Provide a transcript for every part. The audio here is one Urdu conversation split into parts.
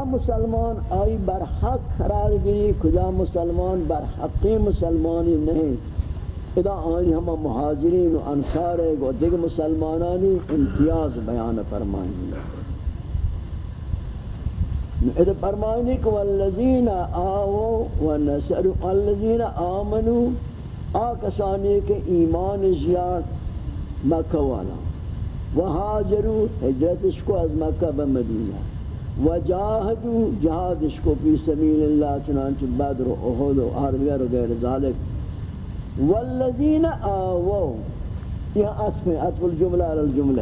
کجا مسلمان آئی برحق قرار گئی کجا مسلمان برحقی مسلمانی نہیں۔ ادا آئی ہم مہاجرین و انصار و دیگر مسلمانانی امتیاز بیان فرمائیں۔ اذا فرمائنی کہ والذین آووا و نصروا والذین آمنوا آکسانی کے ایمان زیاد مکہ والا۔ و وہاجروا حجرتش کو از مکہ بمدینہ وجاہدوا جہادش کو فی سبیل اللہ، چنانچہ بدر و احد و آرگر و غیر ذالک. والذین آووا یہ عطف ہے عطف الجملہ علی الجملہ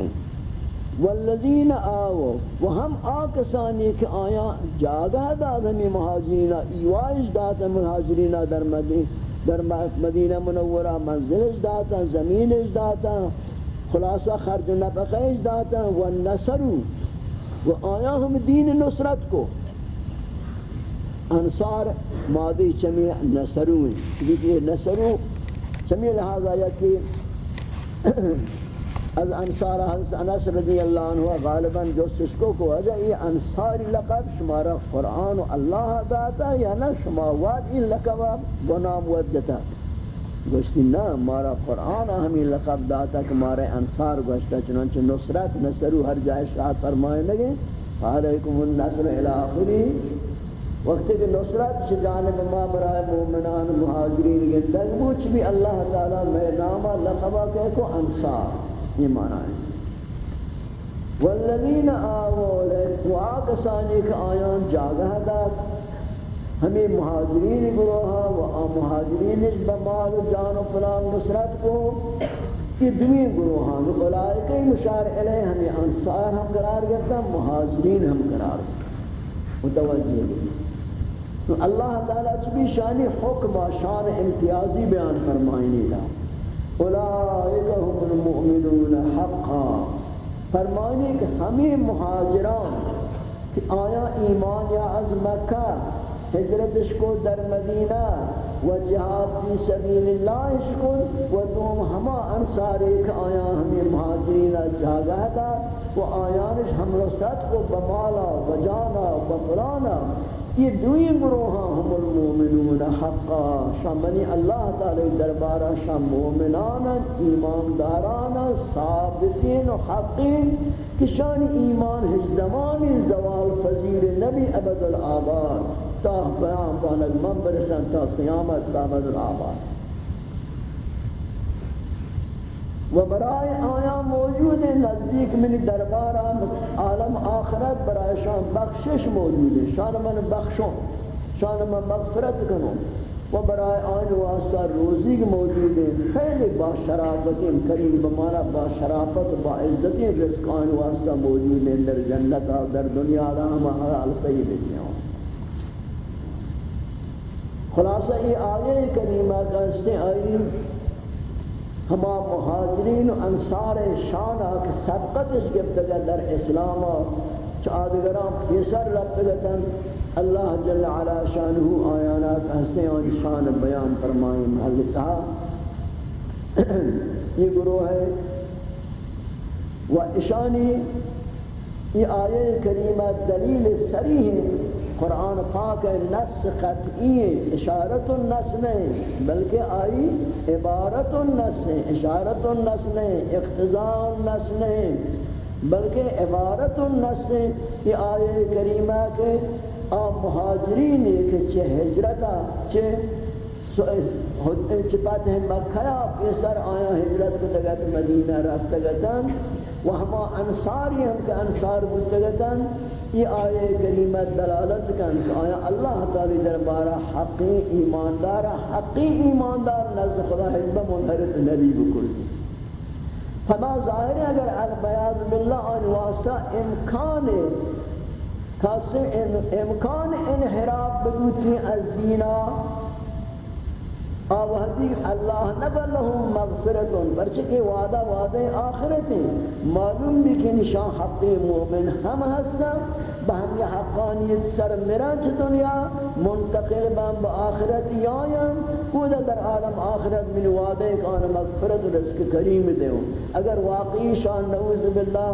والذین آووا و ہم آکسانی کہ آیا جاگہ داد ہمیں مہاجرین، ایوائش داتا مہاجرین در مدینہ در مدینہ منورہ، منزلش داتا زمینش داتا خلاصہ خرج نفقش داتا و نصرو و آیا ہم دین نصرت کو۔ انصار مادی چمی نصرو ہیں نصرو چمی لہذا یا کہ از انصار حضرت انس رضی اللہ عنہ غالبا جو سشکو کو وجہ یہ انصاری لقب شمارا قرآن و اللہ داتا یا نہ؟ شما واد این لقب بنام وجتا گوشتی نا، مارا قرآن ہمیں لقب داتا کہ مارا انصار گوشتا، چنانچہ نصرت نصرو ہر جائے شاہد فرمائے لگے۔ علیکم النصر الى وقت کہ نصرت سے جانب ما برائے مومنان، مہاجرین گندگ بوچ بھی اللہ تعالی میں نامہ لقبہ کہ کو انصار۔ یہ معنی ہے۔ والذین آووا لدعا کسانی کہ آیان جاگہ داد۔ ہمیں مہاجرین گروہا و مہاجرین بمال جان و فلان نصرت کو یہ دوی گروہان اولائکہ مشار علیہ ہمیں انصار ہم قرار گرتا مہاجرین ہم قرار گرتا متوجہ تو اللہ تعالیٰ چبی شانی حکم شان امتیازی بیان فرمائنی دا۔ اولئک هم المؤمنون حقا۔ فرمانی کہ ہمیں مہاجران، کہ آیا ایمان یا از مکہ ہجرتش کو در مدینہ و جہاد فی سبیل اللہ کو و دوم ہما انصار ایک آیا ہمیں مہاجرین جاگہ دا و آیانش ہم رسط کو بمالا و جانا و بقرانا یہ دوئی گروہاں ہم المومنون حقا شامنی اللہ تعالی دربارہ شام مومنانا ایماندارانا ثابتین و حقین کہ شان ایمان ہی زمانی زوال فضیر نبی ابد العباد تا بیان پانک من برسن تا قیامت ابد العباد و برای آیا موجود نزدیک من دربار عالم آخرت برای شان بخشش موجود شان من بخشوں شان من مغفرت کنوں و برای آن واسطہ روزی موجود ہے خیلی با شرافت کریم بمانا با شرافت، با عزت رزق آن واسطہ موجود ہے در جنت اور در دنیا ہم حلال طیب ہیں خلاصہ یہ آیے کریمہ کا اس آئی، ہما مہاجرین و انصار شان کہ سبقتش گفتگا در اسلام چادگران پیسر ربتگتن اللہ جل علا شانہو آیانات حسن اور شان بیان فرمائیں محلتا یہ گروہ ہے۔ و اشانی، یہ آیے کریمہ دلیل سریح ہے۔ قرآن پاک نس قطعی اشارت النس نہیں بلکہ آئی عبارت النس اشارت النس نہیں اقتضاء النس نہیں بلکہ عبارت النس یہ آئے کریمہ کے آم مہاجرین کہ چھے ہجرتا چھے چپات ہیں مکھیا پیسر آیا ہجرت کو تگت مدینہ رفتگتاں و ہما انصاری ہم کہ انصار بودتگتاً یہ آیے کریمہ دلالت کن کہ آیا اللہ تعالی دربارہ حقی ایماندار حقی ایماندار نزد خدا حجبہ منحرف نبی بکل فما ظاہر ہے اگر البیاض باللہ آن واسطہ امکان امکان انحراب بدوتی از دینا آوہدی اللہ نبر لہم مغفرتن پرچکے وعدہ وعدہ آخرتیں معلوم بھی کہ نشان حق مومن ہم ہستا بہم یہ حقانیت سر مرانچ دنیا، منتقل بہم با آخرت یایم. کودا در عالم آخرت من وعدہ کان مغفرت رزق کریم دیو اگر واقعی شان نعوذ باللہ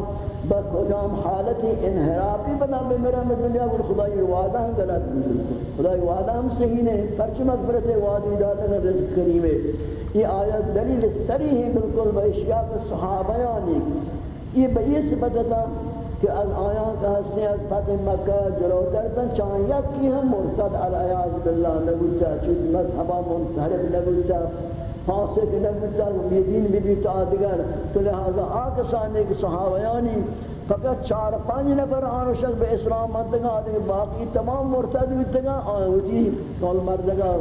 بس کجام حالت انحرافی بنا بے میرا دنیا کو خدای وعدہ ہم غلط خدای وعدہ ہم صحیح نہیں پرچ مغفرت وعدہ داتا ہے رزق کریم. یہ آیت دلیل سریح بالکل باشیاء صحابیانی. یہ بئی صفت کہ از آیان کا ہستے از فتح مکہ جلو درتا چاہیت کی ہم مرتد علیہ باللہ نبوتا چیز مذہبہ منتحرف نبوتا فاسق نبوتا یہ دین بھی بھی تو آدگر تو لہذا آکسانے کے صحابیانی فقط چار پانچ نفر آن شخص بے اسلام مردگا آدھے باقی تمام مرتد ہوتگا آن ہوتی کول مردگا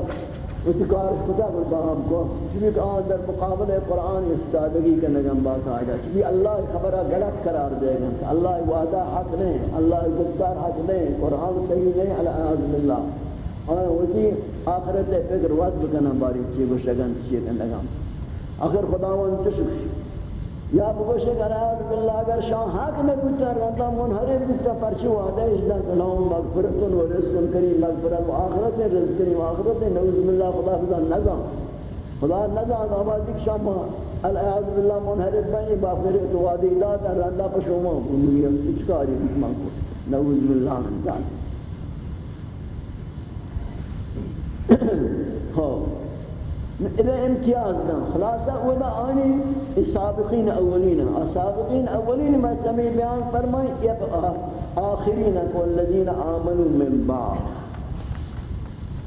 اتکارش کتا کل باہم کو؟ چلی کہ آن در مقابل قرآن استادگی کا نگم بات آئیگا چلی اللہ خبرہ غلط قرار دے گا۔ اللہ وعدہ حق نہیں، اللہ گفتار حق نہیں، قرآن صحیح نہیں اللہ باللہ۔ آن ہوتی آخرت فکر وقت بکنا باری چی گوشگن چی کنگم آخر خداوند چشکشی یا بگوشے کہ نعوذ باللہ، اگر شاہ حق میں بودتا رہتا منحرم بودتا پرچی وعدہ اجدہ سلام مغفرتن و رزقن کریم، مغفرت و آخرت رزق کریم آخرت نعوذ باللہ، خدا خدا نظام خدا نظام آباد دیکھ شاہ العیاذ باللہ منحرم بنی باقرت و وعدہ الاتا رہتا پشوما بنوی اچکاری بکمان کو نعوذ باللہ من جان خوب اذا امتیاز دن خلاصہ اولا آنی سابقین اولین. سابقین اولین میں تمہیں بیان فرمائیں یب آخرین والذین آمنوا من بعد.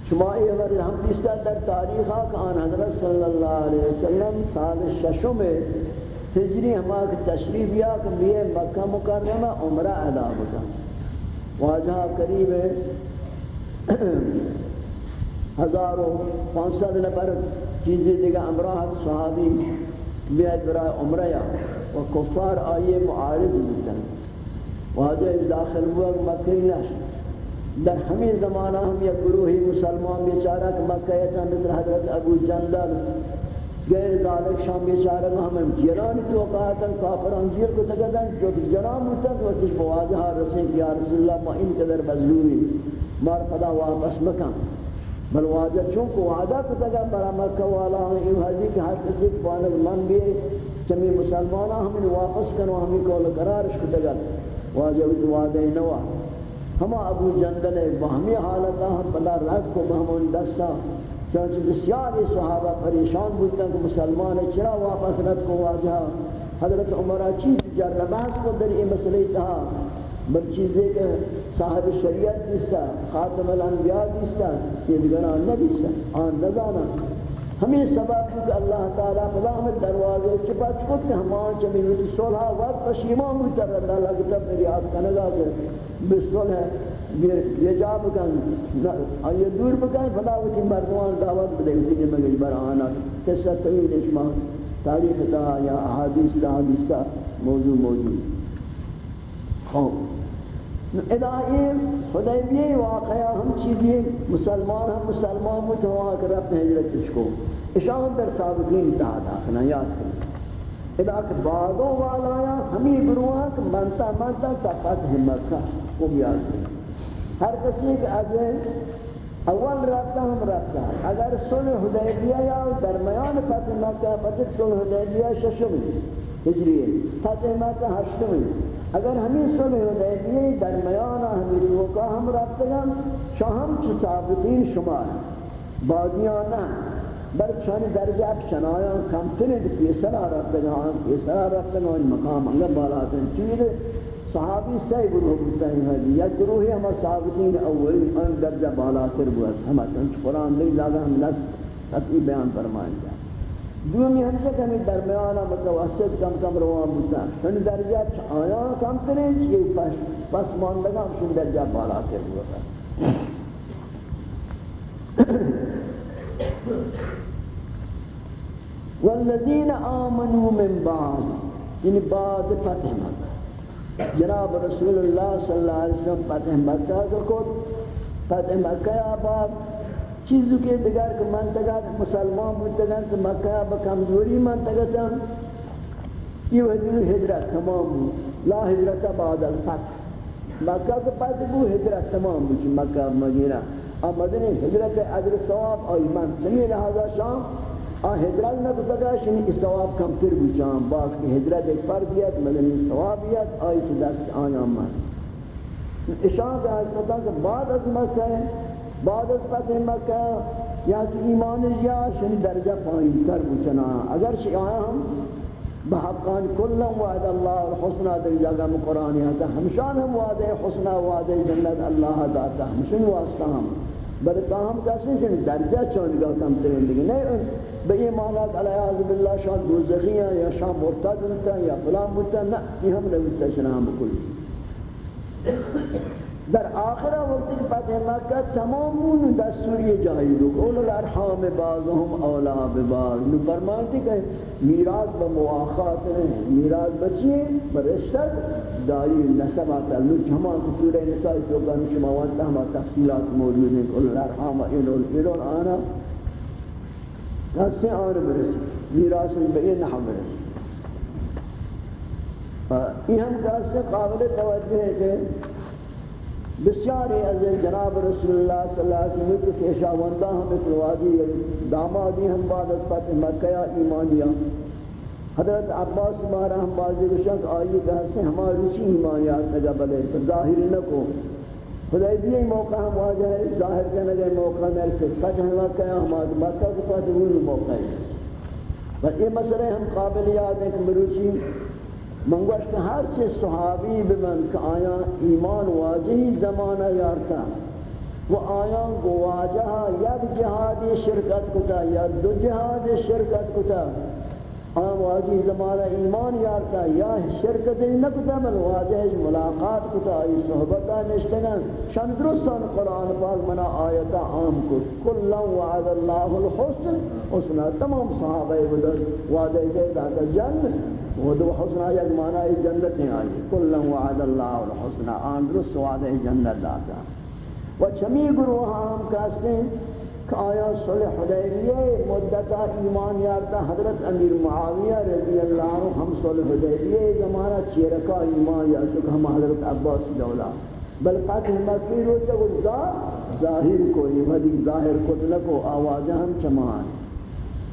شما یہ اگر ہم دیستا در تاریخہ کہ آن حضرت صلی اللہ علیہ وسلم سال ششم ہجری ہمارے تشریف یا کہ بیئے مکہ مکرمہ عمرہ ادا بکا واجہ قریب ہے ہزار و پانچ سات نفر چیزیں دیگا امراہ صحابی بیعت برای عمرہ و کفار آئیے معارض بودن واجہ داخل ہوا مکہ نش در ہمیں زمانہ ہم یک گروہی مسلمان بیچارہ کہ مکہ تا مثل حضرت ابو جندل، غیر ذالک شام بیچارہ ہم جیرانی توقعاتا کافران جیر کو تگدن جو جنام ہوتا تو کچھ بواجہا رسیں کہ یا رسول اللہ ما ان قدر مظلومی مار خدا واپس مکان بل واجہ چونکہ وعدہ کو تگا برا مکہ والا ہم یہ حدیث کہ ہر کسی بانگ من بھی چمی مسلمانہ ہمیں واپس کرو، ہمیں کول قرارش کو تگا واجہ وید وعدہ نوا ہما ابو جندل بہمی حالتا ہم بلا رکھ کو بہمون دستا۔ چونچہ بسیاری صحابہ پریشان بودتا کہ مسلمان چرا واپس رد کو واجہ؟ حضرت عمرہ چیز جرباس کو در یہ مسئلہ تھا۔ بل چیزیں کہ صاحب شریعت دیستا، خاتم الانبیاء دیستا، یہ دیگران ندیستا، آن نزانا. ہمیں سبب کہ اللہ تعالیٰ فضام دروازے چپا چکت کہ ہمان چمی ہوتی صلحہ وقت پشیمان ہوتا ہے، اللہ اللہ کتب میری آپ کا نگا کہ بسلح یہ جا بکن آئیے دور بکن فلا ہوتی جی مردمان دعوت بدے ہوتی کہ مگل برآنا قصہ طویل اشما تاریخ تا یا احادیث تا حدیث تا موضوع موجود خوب. ادائی حدیبیہ واقعہ ہم چیزیں، مسلمان ہم مسلمان متواں کر اپنے حجرت کو۔ اشان در سابقین تعداد آخنا یاد کریں۔ ادا کہ بعدوں والا یا ہمیں گروہاں کہ منتا منتا تا فتح مکہ کو یاد کریں۔ ہر کسی کے از اول رابطہ ہم رابطہ اگر صلح حدیبیہ یا درمیان فتح مکہ، فتح صلح حدیبیہ ششم، ہجری، فتح مکہ ہشتم۔ اگر ہمیں صلح حدیبیہ درمیان ہمیں روکا ہم رفتگم شاہم چی ثابتین شمار بادیانا بل چانی درجہ چنایان کمترین پیسرا رفتگم پیسرا رفتگم مقام انگا بالاتن چید صحابی سی گروہ بودتا ہے یا گروہی ہم ثابتین اولی ان درجہ بالاتر بودتا ہم چنچ قرآن نہیں لاغا ہم نس تطیب بیان فرمائیں جائیں دومی ہمشہ کمی درمیانا متوسط مطلب کم کم روان بودتا شن یعنی درجہ آیا کم کریں چیئے پس پس ماندگا ہم شن درجہ بالا کر بودتا والذین آمنوا من بعد یعنی بعد فتح مکہ. جناب رسول اللہ صلی اللہ علیہ وسلم فتح مکہ کو فتح مکہ آباد. چیزوں کے دیگر کہ منطقہ مسلمان بودتگن تو مکہ بکمزوری منطقہ تم یہ وحدی ہجرت تمام بود لا ہجرت بعد الفتح مکہ کے پاس بو ہجرت تمام بود مکہ، مدینہ۔ آمدنی ہجرت اجر ثواب آئی من سمی لہذا شام۔ آ ہجرت نہ بتگا شنی کی ثواب کم تر بھی جام باز کی ہجرت ایک فرضیت مدنی ثوابیت آئی سے دست آیا من۔ اشان کا حضرتہ کہ بعد از مکہ بعد از فتح مکہ، یا کہ ایمان یا شن درجہ پائیں کر بچنا اگر شیعہ ہم بحقان کلا وعد اللہ الحسنہ در جگہ میں قرآن ہے ہمشان ہم وعد حسنہ وعد جنت اللہ داتا ہمشن واسطہ ہم بلکہ ہم کسی شن درجہ چون چونگا کم ترین لگے نہیں بے ایمانات علیہ عزب اللہ شان دوزخی ہیں یا شان مرتد ہوتا یا فلان ہوتا ہے نا یہ ہم نے بتا شنا ہم کلی در آخرہ وقت فتح مکہ تمامون دستوری جائی دو اول الارحام بعضهم اولا ببعض نو فرمانتی کہ میراث با مواخات نہیں میراث بچی برشتر داری نسب آتا لو جمع سورہ نساء جو کہ شما وانتا ہما تفصیلات موجود ہیں اول الارحام انول انول آنا کسی آن. برسی میراث بئی نحو برسی یہ ہم کسی قابل توجہ ہے کہ بسیاری از جناب رسول اللہ صلی اللہ علیہ وسلم کے خیشاوندہ ہم اس روادی دامادی ہم بعد از فتح مکہ ایمانیہ۔ حضرت عباس مارا ہم بازی بشک آئی کہ ہستے ہماری چی ایمانیات لگا بلے، تو ظاہر نہ کو۔ خدای بھی موقع ہم واجہ ہے، ظاہر کرنے گئے موقع نر سے فتح مکہ ہمارا مکہ کے فتح موقع ہے۔ اور یہ مسئلہ ہم قابل یاد ہیں کہ مروچی منگوش کہ ہر چیز صحابی بمن کہ آیا ایمان واجہی زمانہ یارتا وہ آیا کو واجہ یک جہادی شرکت کتا یا دو جہادی شرکت کتا. آیا واجہی زمانہ ایمان یارتا، یا شرکت نکتا من واجہ ملاقات کتا، ای صحبتا نشتگن شان درستان قرآن پاک منا آیتا عام کت کلا وعد اللہ الحسن. اسنا تمام صحابہ وعدہ دے داتا جنت وہ دو حسنہ یک معنی جنت ہیں آئی۔ کلا وعد اللہ الحسنہ، آن درست وعد جنت داتا۔ و چمی گروہ ہم کہتے ہیں کہ آیا صلح حدیبیہ مدتا ایمان یارتا حضرت امیر معاویہ رضی اللہ عنہ ہم صلح حدیبیہ زمانہ چیرکا ایمان یارتا کہ ہم حضرت عباس دولا۔ بل قاتل مکی روچا وہ ظاہر کوئی ودی ظاہر کتنکو آوازہ ہم چمان۔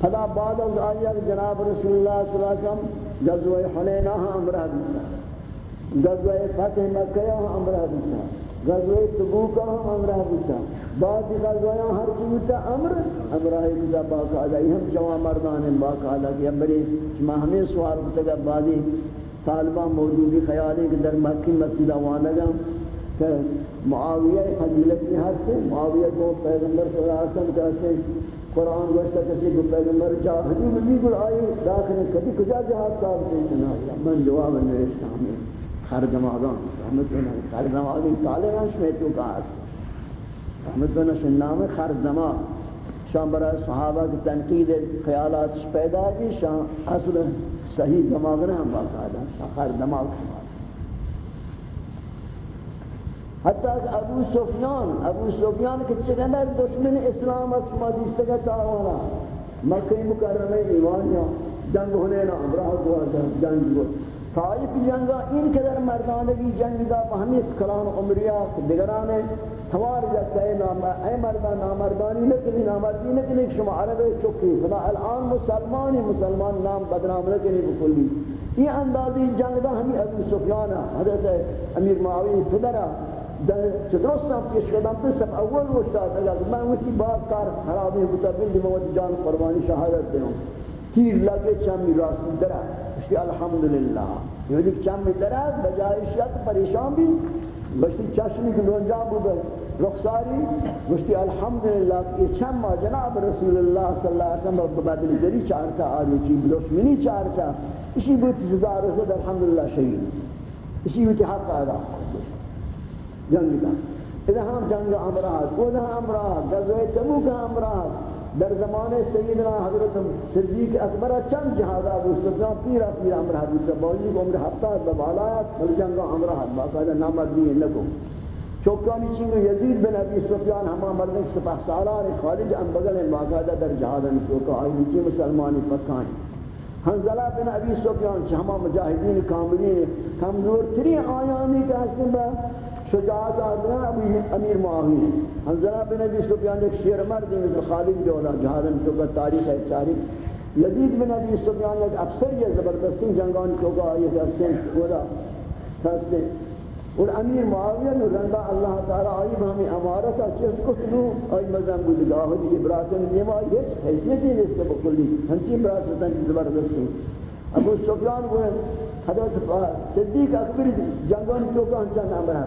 فدا بعد از آیا جناب رسول اللہ صلی اللہ علیہ وسلم غزوہ حنینہ امرہ دیتا غزوہ فتح مکہ امرہ دیتا غزوہ تبوک امرہ دیتا بعد غزوہ ہر چیز دیتا امر امرہ دیتا باقاعدہ یہ ہم جوان مردان ہیں باقاعدہ کہ امری چما ہمیں سوال ہوتا کہ بعدی طالبان موجودی خیالی کہ در مکی مسجد آوانگا کہ معاویہ فضیلت کی حد سے معاویہ کو پیغمبر صلی اللہ علیہ وسلم کہتے ہیں قرآن گوشتا کسی کو پیغمبر جا حدیب بھی گل آئی داخل کبھی کجا جہاد صاحب دیتا نا من جواب نوشتا ہمیں خر دماغان رحمت اللہ خر دماغی طالبان شمیتو کا آستا رحمت اللہ شنام خر دماغ شان برای صحابہ کی تنقید، خیالات پیدا کی شان اصل صحیح دماغ رہا ہم باقاعدہ خر دماغ شما حتی کہ ابو سفیان ابو سفیان کہ چگنہ دشمن اسلام از شما دیستگا تاوانا. مکہ مکرمہ ایوانیا جنگ ہونے نا امرہ کو جنگ کو طائف جنگا ان قدر مردانگی جنگ دا فہمیت کلان عمریہ دیگرانے توار جاتا ہے نام اے مردان نامردانی نکنی، نامردی نکنی، شما عرب چکی فلا الان مسلمانی، مسلمان نام بدنام نکنی، بکلی. یہ اندازی جنگ دا ہمیں ابو سفیان، حضرت امیر معاوی پدرہ درستم پیش کردم پسم اول روش داد، اگر من وقتی بعد کار خرابی بودا بلی موت جان قربانی شهادت دیم تیر لگے چمی راستی درہ اشتی الحمدللہ. یہ دیکھ چمی درہ بجائے شیعت پریشان بھی گشتی چشمی که لونجان بود رخصاری گشتی الحمدللہ. یہ چما جناب رسول اللہ صلی اللہ علیہ وسلم بدل دری چارتا آلوچی دشمنی چارتا. اسی بود سزا رسول الحمدللہ شہید اسی بود حق ادا. جنگ دا اذا ہم جنگ امراض وہ امراض، غزوہ تبوک امراض۔ در زمان سیدنا حضرت صدیق اکبر چند جہاد ابو سفیان پیرا پیرا امراض بود باوجود عمر ہفتہ ببالایت بل جنگ امر امراض باقاعدہ نامردی نکو چوکانی چنگو یزید بن ابی سفیان ہما مردن سپاہ سالار خالد ان بغل باقاعدہ در جہادن چوکا آئی نیچے مسلمانی پکانی حنزلہ بن ابی سفیان چھ ہما مجاہدین کاملین کمزور تری آیانی کا حسن شجاعت آدھنا ابی امیر معاوی حنزلہ بن ابی سفیان ایک شیر مرد مثل خالد جولا جہادن چوکا تاریخ ہے، تاریخ۔ یزید بن ابی سفیان ایک افسر یہ زبردستی جنگان چوکا آئی حسن کودا حسن اور امیر معاویہ نے رنگا اللہ تعالی آئی ہمیں امارتا چیز کو کنو آئی مزم بود گاہ دی براتن دیما ہیچ حیثیتی نیست بکلی ہمچی براتن زبردستی۔ ابو سفیان کو حضرت صدیق اکبر جنگان چوکا ہنچان امرہ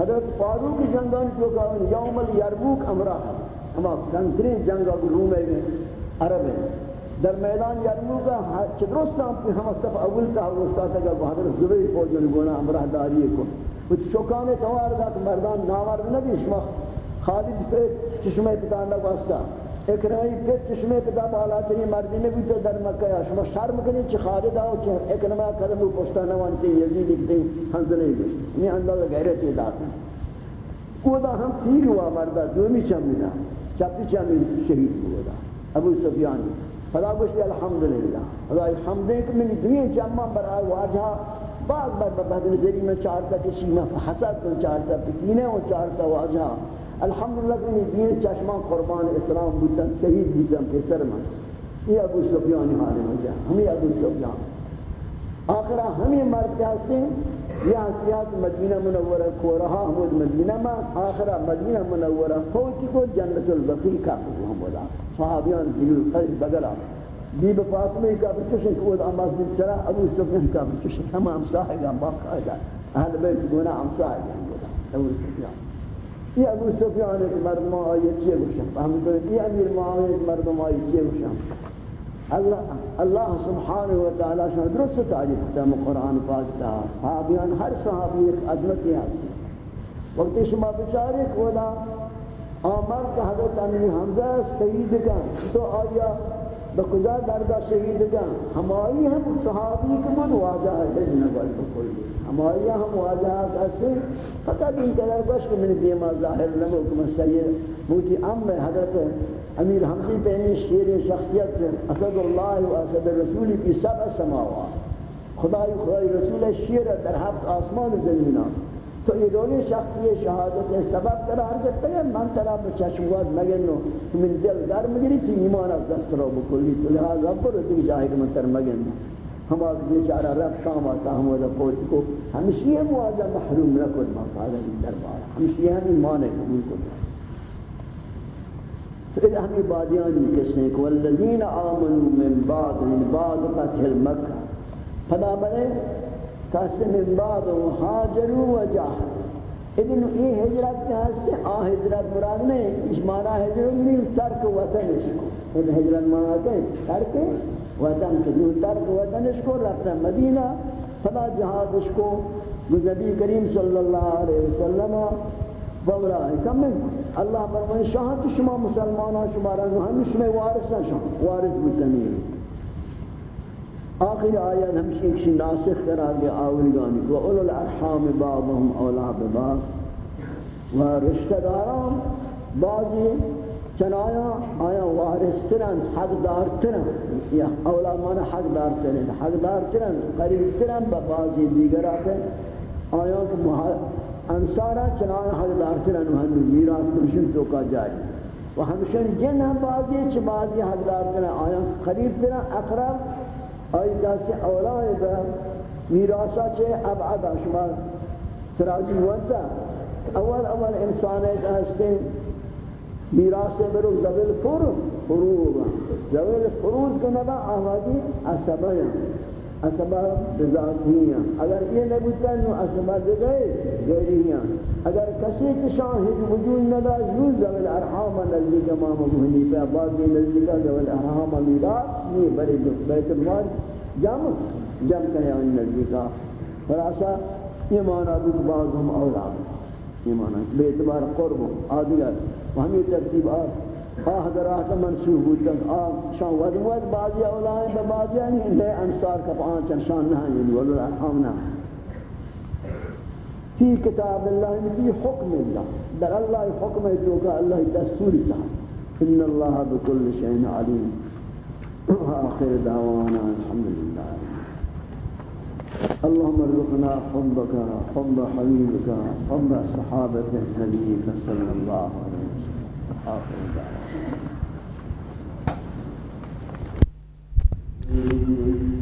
حضرت فاروق جنگان چوکا یوم الیرموک امرہ اما سنترین جنگا روم ہے عرب ہے در میدان یرموک چدرست ہم ہم صف اول تا استاد کا حضرت زبیر فوجن گونا امرہ داری کو۔ کچھ چوکان توار دا مردان ناورد نبی شما خالد پہ چشمہ پتا نہ واسطہ اکرمی پہ چشمہ پتا بالا تری مردی نبی تو در مکہ شما شرم کنی چھ خالد یعنی آو چھ اکرمہ قدم پشتا نوانتی یزید اکتے حنزلے گشت یہ اندازہ غیرتی داتا کو دا ہم تیر ہوا مردہ، دومی چمینا چپی چمی شہید ہوا دا۔ ابو سفیان خدا گوشتی الحمدللہ۔ خدا الحمدللہ کہ من دنیا چمہ برای واجہا بعض بعد بعد نظری میں چارتا کسی میں حسد میں چارتا پکینے و چارتا واجہ الحمدللہ کہ یہ دین چشمان قربان اسلام بودن شہید بودن پیسر من یہ ابو سفیانی حالی ہو جائے ہمیں ابو سفیان آخرہ ہمیں مرد کے ہستے ہیں یہ حقیات مدینہ منورہ کو رہا حمود مدینہ میں آخرہ مدینہ منورہ فوتی کو جنت البقی کا ہم بولا صحابیان دیل قلب بگلا بی فاطمه کا بچشن کو دا مسجد چرا ابو سفیان کا بچشن تمام صاحب ہم باقاعدہ اہل بیت گنا ہم صاحب ہم ہیں ابو سفیان ای ابو سفیان که مردم آیه چیه گوشم فهم کنید ای امیر معاوی که مردم آیه چیه گوشم الله سبحانه و تعالی شان درست تعریف تم قرآن پاک تا صحابیان هر صحابی ایک عظمتی هست. وقتی شما بچاری کولا آمد که حضرت امیر حمزه سید کن. تو آیا بکجا درگاہ شہید کا ہماری ہم صحابی کے من واجہ ہے نبال بکل۔ ہماری ہم واجہ کیسے پتہ بھی قدر بش کہ میں دیما ظاہر نمو کہ سید موتی ام حضرت امیر حمزی پہنی شیر شخصیت اسد اللہ و اسد رسولی کی سب سماوات۔ خدای خدای رسول شیر در ہفت آسمان زمینان تو یہ دونی شخصی شہادت سبب قرار دیتا ہے، من طرح بچشموات مگنو من دل در مگری تو ایمان از دست رو بکلی تو لہذا برو دیگه جاہی که من تر مگنو ہم آگے بیچارہ رب شام آتا، ہم ودا پوچھ کو ہمشی یہ مواجہ محروم رکھو ما قادر دربار ہمشی یہ ہمیں مانے قبول کو تو ادھا ہمیں بادیان کسنے کو والذین آمنوا من بعد من بعد قتل المکہ پدا بلے کس من بعد مهاجروا وجاهدوا اذن یہ ہجرت کے سے آ ہجرت مراد نہیں، اس معنی ہجرت نہیں، ترک وطن اس کو. یہ ہجرت معنی ہے؟ ترک وطن کے جو ترک وطن اس کو رفتا مدینہ، فلا جہاد اس کو. نبی کریم صلی اللہ علیہ وسلم بولا کم اللہ فرمائے شاہ تو شما مسلمانوں شما رنگ ہم شما وارث ہیں شما، وارث بتنی آخر آیات ہمشی ایک ناسخ قرار دیا آوریگانی و اولو الارحام بعضهم اولا ببعض، و رشتہ داران بعضی چنایا، آیا وارسترن حق دارترن یا اولا مانا حق دارترن حق دارترن قریب ترن با بعضی دیگر آتے آیا کہ انسارا چنایا حق دارترن و ہنو میراس کمشن تو جاری؟ و ہمشن جن ہم بعضی چھ بعضی حق دارترن آیا قریب ترن اقرب آئی دست اولای با میراسا چه ابعد شما سراجی ودا اول اول انسانیت هستین میراث برو زویل فرو فروغ. زویل فروز کنه با احوادی عصبه اسباب بذاتیاں۔ اگر یہ نہ نبوتا نو اسباب گئے غیریاں اگر کسی کے شاہد وجود نہ دا یوز ذل ارحام نزدیک امام ابو حنیفہ، بعد میں نزدیک ذل ارحام میراث یہ بڑے بیت المال جمع جمع کرے ان نزدیک۔ خلاصہ یہ معنی ابو بعض ہم اولاد یہ معنی، بے اعتبار قرب عادیت وہمی ترتیب آت آہ درات منصوب بودن آہ شان ود ود بعضی اولائیں با بعضی یعنی لے انصار کا پہاں پانچ شان نہ یعنی ولو الارحام نہ فی کتاب اللہ فی حکم اللہ در اللہ حکم ہے جو کہ اللہ دستور تھا ان اللہ بكل شيء علیم. آخر دعوانا الحمد لله اللهم ارزقنا حبك، حب حبيبك، حب الصحابة نبيك صلى الله عليه وسلم. آخر دعوانا. Thank you.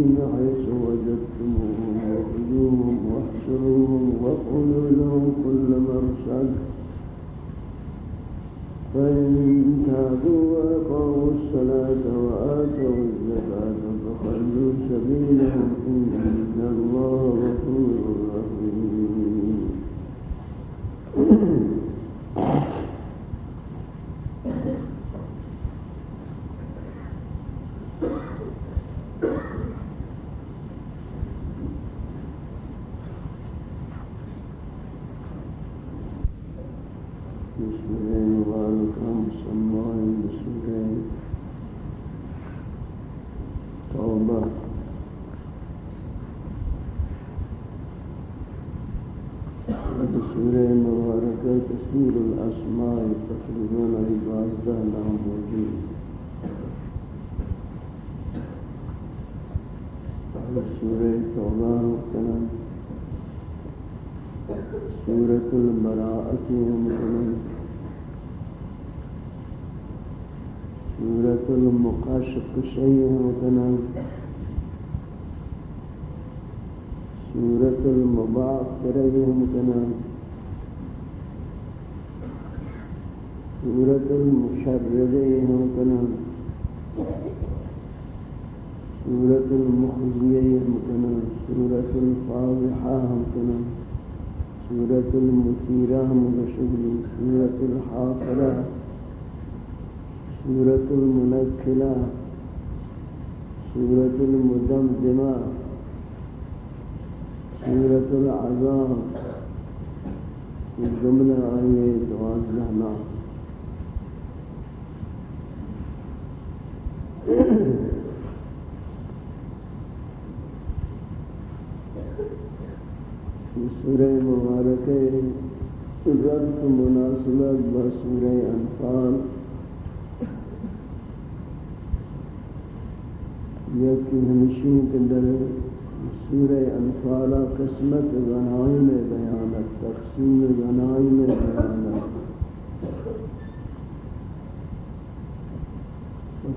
من حيث وجدتموهم وخذوهم واحشروهم وقولوا لهم كل مرصد فإن تابوا وأقاموا الصلاة وآتوا الزكاة فخلوا سبيلهم إن سورہ مبارک ربط مناسبت با سورہ انفال یکی کہ ہمشین کے در سورہ انفالا قسمت غنائی میں بیانت تقسیم غنائی میں بیانت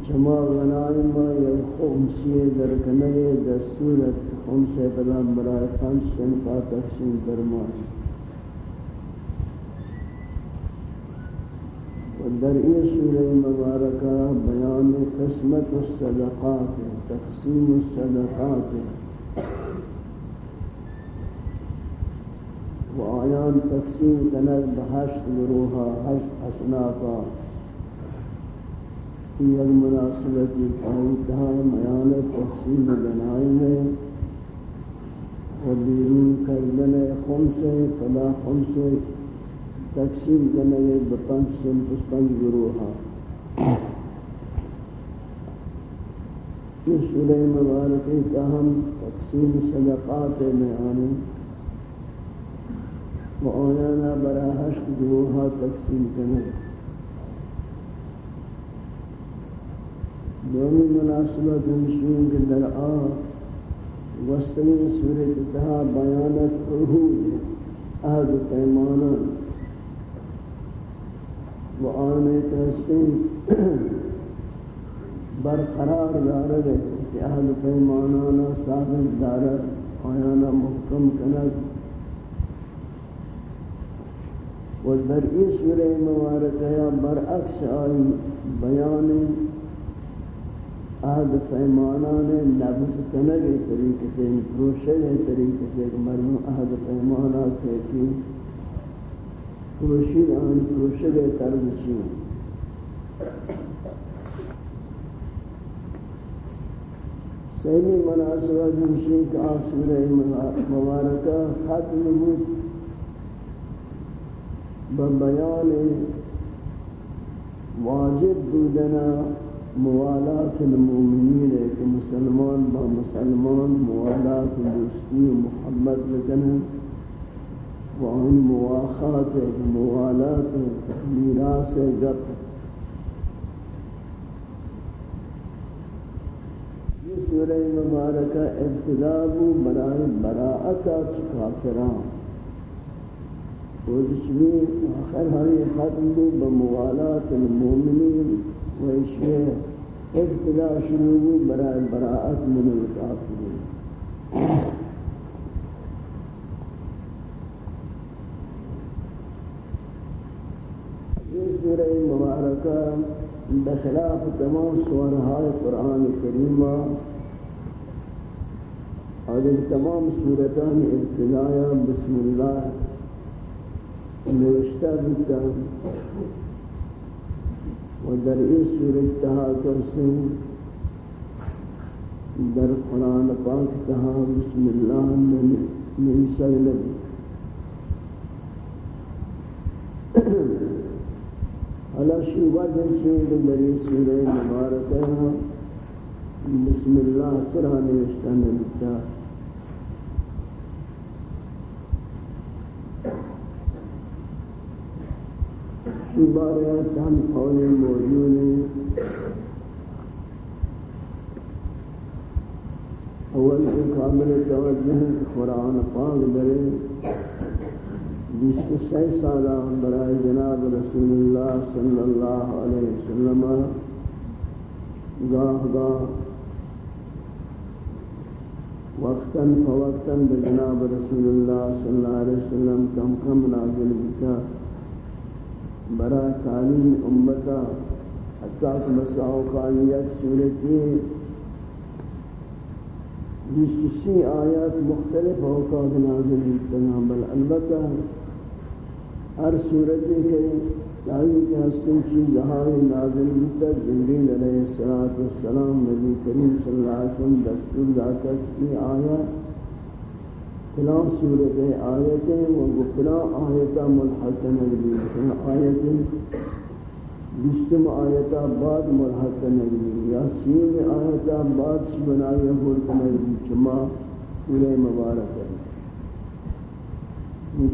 شما غنائم یا خمسی درکنه دستورت خمس بلان برای خمس شنقا تقسیم فرمائی در این سوره مبارکه بیان قسمت الصدقات تقسیم الصدقات و آیان تقسیم کنک به هشت گروها هشت اصنافا. کی ایک مناسبتی قائمتہ میان تقسیم بنائی میں و بیرون کردن خمس فلا خمس، تقسیم کرنے بپنج سن پنج گروہا یہ سورہ مبارکی کا ہم تقسیم صدقات میں آنے۔ و آنانا براہش حشت گروہا تقسیم کرنے۔ دومی مناسبت ہمشین کہ در آ وصلی صورت تہا بیانت عہود عہد پیمانا و آنے تحسین برقرار دارد کہ عہد پیمانانا ثابت دارد آیانا محکم کنک و در این سورہ مبارکہ برعکس آئی بیان عہد پیمانان نبز کنگے طریقے سے، پروشے طریقے سے مرمو عہد پیمانا کے کی پروشی آن پروشے طرز چین سیمی مناسبہ جمشی کا سورہ مبارکہ ختم بود۔ ببیان واجب بودنا۔ موالات المؤمنین ہے کہ مسلمان با مسلمان موالات دوستی و محبت بکنن و ان مواخات موالات میراث گپ یہ سورہ مبارکہ ابتدا برائے براءت کافران. وجسمي آخر هاي ختم بموالات المؤمنین و اشیاء ابتلا شروع برای براعت من الکافرین سورہ مبارکہ بخلاف تمام سورہ قرآن کریمہ اور تمام سورتان ابتدایا بسم اللہ نوشتہ بکتا و در این صورت تہا کرسے در قرآن پاک تہا بسم اللہ من سلم حالا شیوہ جنسے در این سورہ مبارکہ بسم اللہ سرہ نوشتہ نبتا۔ کی بارے چند قول موجود ہیں۔ اول کے قابل توجہ ہے کہ قرآن پاک درے بیس سی سالہ برائے جناب رسول اللہ صلی اللہ علیہ وسلم گاہ گاہ وقتاً فوقتاً بجناب رسول اللہ صلی اللہ علیہ وسلم کم کم نازل بکا برا تعلیم امتا حتی کہ مساو قانیت صورتی بیسی آیات مختلف اوقات نازل ہوتا بل البتہ ہر صورتی کے لائی کے ہستن چیز جہاں نازل ہوتا جبریل علیہ السلام نبی کریم صلی اللہ علیہ وسلم دستور داتا کی آیات فلان صورت آیتیں و فلان آیتا ملحق نگری آیتیں بشتم آیتا بعد ملحق نگری یا سین آیتا بعد شبنائی حلق نگری چما سورہ مبارک ہے۔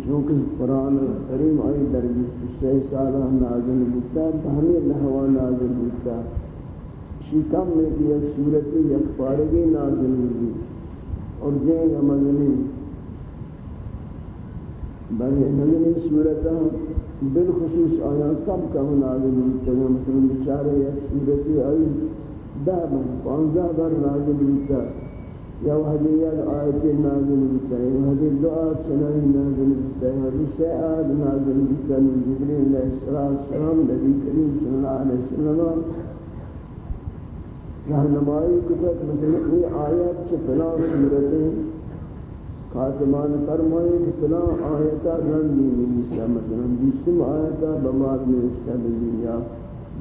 چونکہ قرآن کریم آئی در بیس سی سالہ نازل بکتا بہمی لہوہ نازل بکتا شکم میں کہ ایک صورت یک پارگی نازل ہوگی اور جین عمل بلے نظر صورتہ بالخصوص آیا کم کم نازل ہوتا ہے مثلا بچارے ایک صورتی آئی دہ بار پانزہ بار نازل ہوتا یا وحدی یک آیت نازل ہوتا ہے وحدی دعا چنائی نازل ہوتا ہے وحدی سے آد نازل ہوتا ہے جبریل علیہ السلام نبی کریم صلی اللہ علیہ وسلم رہنمائی کتب مثلا یہ آیت چپلا صورتیں خاتمان فرمائے کہ فلان آیتا رنگی نویسا مثلا بیستم آیتا بماد نوشتا بھی یا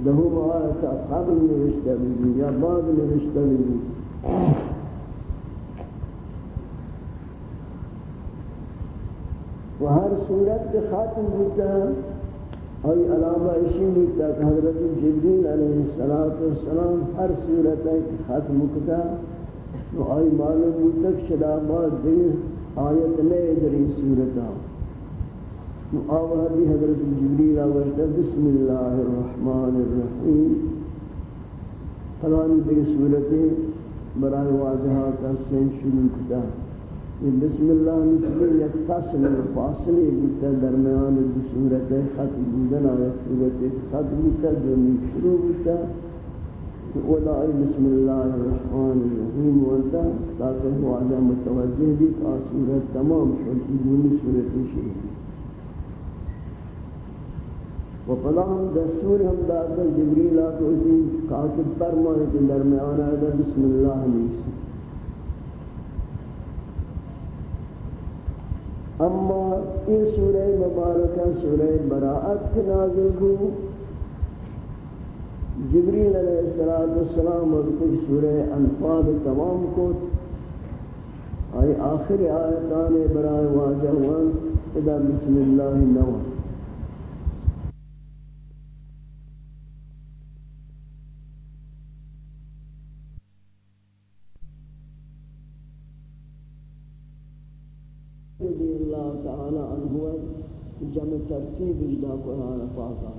دہم آیتا قبل نوشتا بھی یا بعد نوشتا بھی و ہر صورت کے خاتم ہوتا ہے۔ اور علامہ اسی ہوتا کہ حضرت جبریل علیہ السلام ہر صورت ہے کہ ختم ہوتا ہے۔ تو آئی معلوم ہوتا کہ شدا بعد دیز آیت نئے دری صورتا آوہ بھی حضرت جبریل آورتا بسم اللہ الرحمن الرحیم۔ فلانی دیکھ صورتیں برای واجہات سین شروع کتا یہ بسم اللہ نچلی یک فصل فاصلی بودتا درمیان دو صورت ختم بودن آیت صورت ختم بودتا جو نیک شروع بودتا کہ ودائی بسم اللہ الرحمن الرحیم وانتا تاکہ واجہ متوجہ بھی کہ صورت تمام شد دونی صورت شروع و فلان دستور ہم داتا جبریل آتا اسی کاتب فرمائے کہ درمیان آئے بسم اللہ نیسی اما یہ سورہ مبارکہ، سورہ براعت کے نازل کو جبریل علیہ السلام اور کچھ سورہ انفاد تمام کو آئی آخر آیتان برائے واجہ وان ادا بسم اللہ نوان تعالی عنہ جمع ترتیب اجدا قرآن پاکا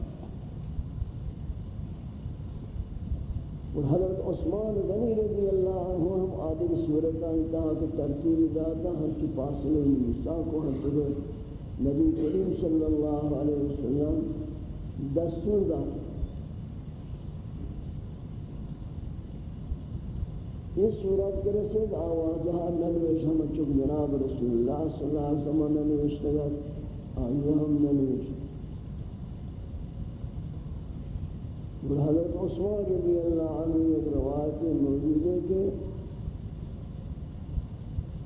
اور حضرت عثمان غنی رضی اللہ عنہ ہم آدھر صورتہ انتہا کے ترتیب داتا ہم کی پاسلے نساء کو حضرت نبی کریم صلی اللہ علیہ وسلم دستور داتا۔ یہ صورت کے رسید آوازہ ننوش ہم چک جناب رسول اللہ صلی اللہ علیہ وسلم ننوشت گا آئیے ہم ننوشت اور حضرت عثمان رضی اللہ عنہ ایک روایت موجود ہے کہ